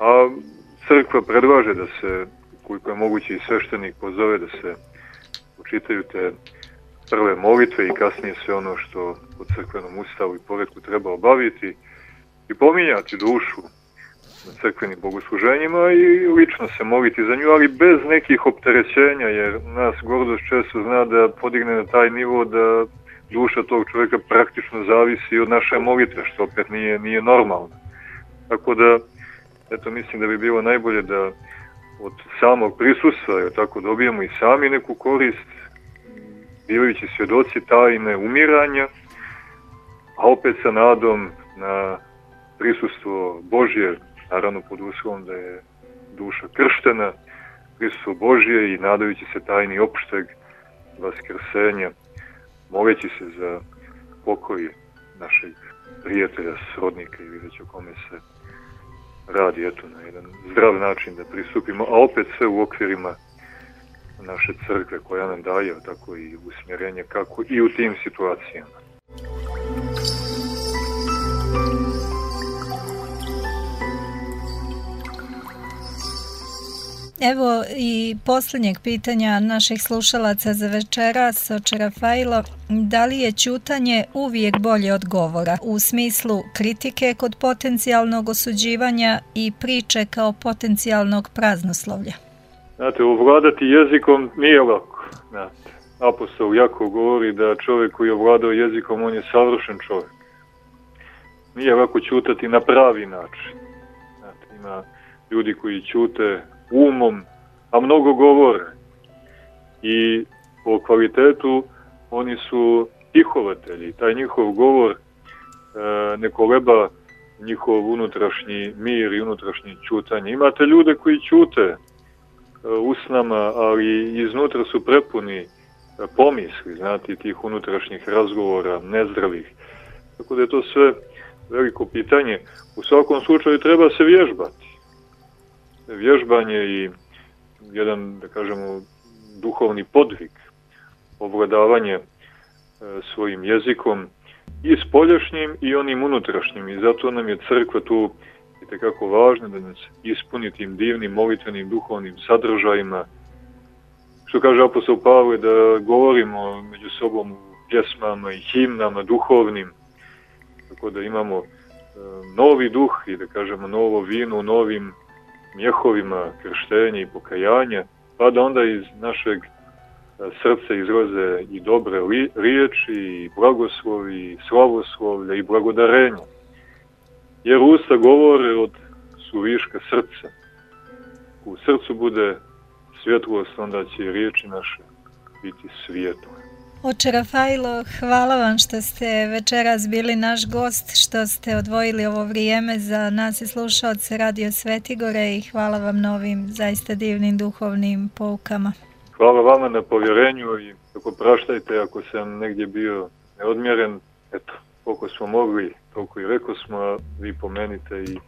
A crkva predlaže da se, koliko je moguće i sveštenik pozove da se učitaju te prve molitve i kasnije sve ono što po crkvenom ustavu i poredku treba obaviti i pominjati dušu crkvenim bogosluženjima i lično se moliti za nju, ali bez nekih opterećenja, jer nas gordost često zna da podigne na taj nivo da duša tog čovjeka praktično zavisi od naše molitve, što opet nije, nije normalno. Tako da, eto, mislim da bi bilo najbolje da od samog prisustva, tako dobijemo i sami neku korist, bivajući svjedoci tajne umiranja, a opet sa nadom na prisustvo Božje naravno pod uslovom da je duša krštena, prisustvo Božje i nadajući se tajni opšteg vaskrsenja, moleći se za pokoj našeg prijatelja, srodnika i vidjet o kome se radi eto, na jedan zdrav način da pristupimo, a opet sve u okvirima naše crkve koja nam daje tako i usmjerenje kako i u tim situacijama. Evo i posljednjeg pitanja naših slušalaca za večeras od Rafailo. Da li je čutanje uvijek bolje od govora u smislu kritike kod potencijalnog osuđivanja i priče kao potencijalnog praznoslovlja? Znate, ovladati jezikom nije lako. Znate, apostol jako govori da čovjek koji je ovladao jezikom, on je savršen čovjek. Nije lako čutati na pravi način. Znate, ima ljudi koji čute umom, a mnogo govore. I po kvalitetu oni su tihovatelji. Taj njihov govor e, ne koleba njihov unutrašnji mir i unutrašnji čutanje. Imate ljude koji čute e, usnama, ali iznutra su prepuni e, pomisli, znati, tih unutrašnjih razgovora, nezdravih. Tako da je to sve veliko pitanje. U svakom slučaju treba se vježbati vježbanje i jedan, da kažemo, duhovni podvig, obladavanje e, svojim jezikom i spoljašnjim i onim unutrašnjim. I zato nam je crkva tu i tekako važna da nas ispuni tim divnim molitvenim duhovnim sadržajima. Što kaže apostol Pavle da govorimo među sobom u pjesmama i himnama duhovnim tako da imamo e, novi duh i da kažemo novo vino u novim mjehovima krštenja i pokajanja, pa da onda iz našeg e, srca izlaze i dobre li, riječi, i blagoslovi, i slavoslovlja, i blagodarenja. Jer usta govore od suviška srca. U srcu bude svjetlost, onda će i riječi naše biti svijetlé. Oče Rafajlo, hvala vam što ste večeras bili naš gost, što ste odvojili ovo vrijeme za nas i slušalce Radio Svetigore i hvala vam na ovim zaista divnim duhovnim poukama. Hvala vama na povjerenju i tako praštajte ako sam negdje bio neodmjeren. Eto, koliko smo mogli, toliko i rekao smo, vi pomenite i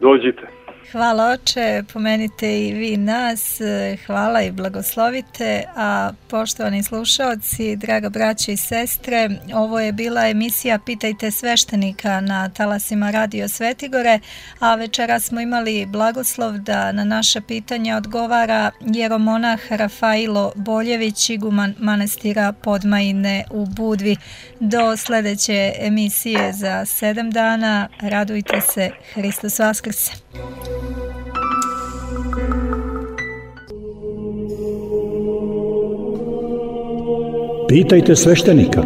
dođite. Hvala oče, pomenite i vi nas, hvala i blagoslovite, a poštovani slušalci, draga braće i sestre, ovo je bila emisija Pitajte sveštenika na talasima Radio Svetigore, a večera smo imali blagoslov da na naše pitanja odgovara jeromonah Rafailo Boljević, iguman manastira Podmajine u Budvi. Do sledeće emisije za sedam dana, radujte se, Hristos Vaskrse! Pitajte sveštenika.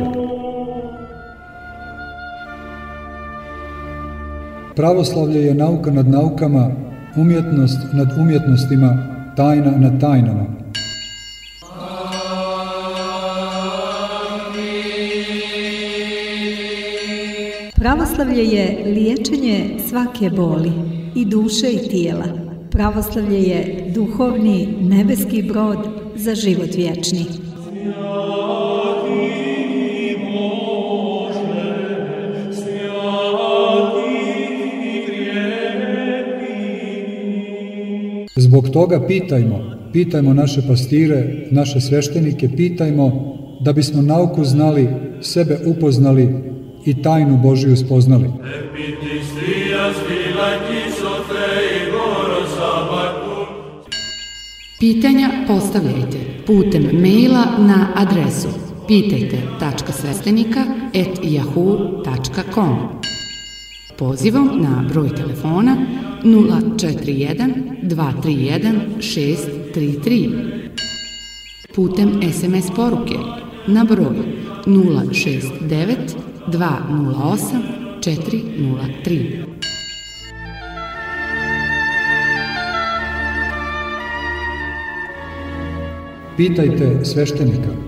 Pravoslavlje je nauka nad naukama, umjetnost nad umjetnostima, tajna nad tajnama. Pravoslavlje je liječenje svake boli i duše i tijela. Pravoslavlje je duhovni nebeski brod za život vječni. Zbog toga pitajmo, pitajmo naše pastire, naše sveštenike, pitajmo da bismo nauku znali, sebe upoznali i tajnu Božiju spoznali. Pitanja postavljajte putem maila na adresu pitajte.svestenika.yahoo.com Pozivom na broj telefona 041 231 633 putem SMS poruke na broj 069 208 403. Pitajte sveštenika.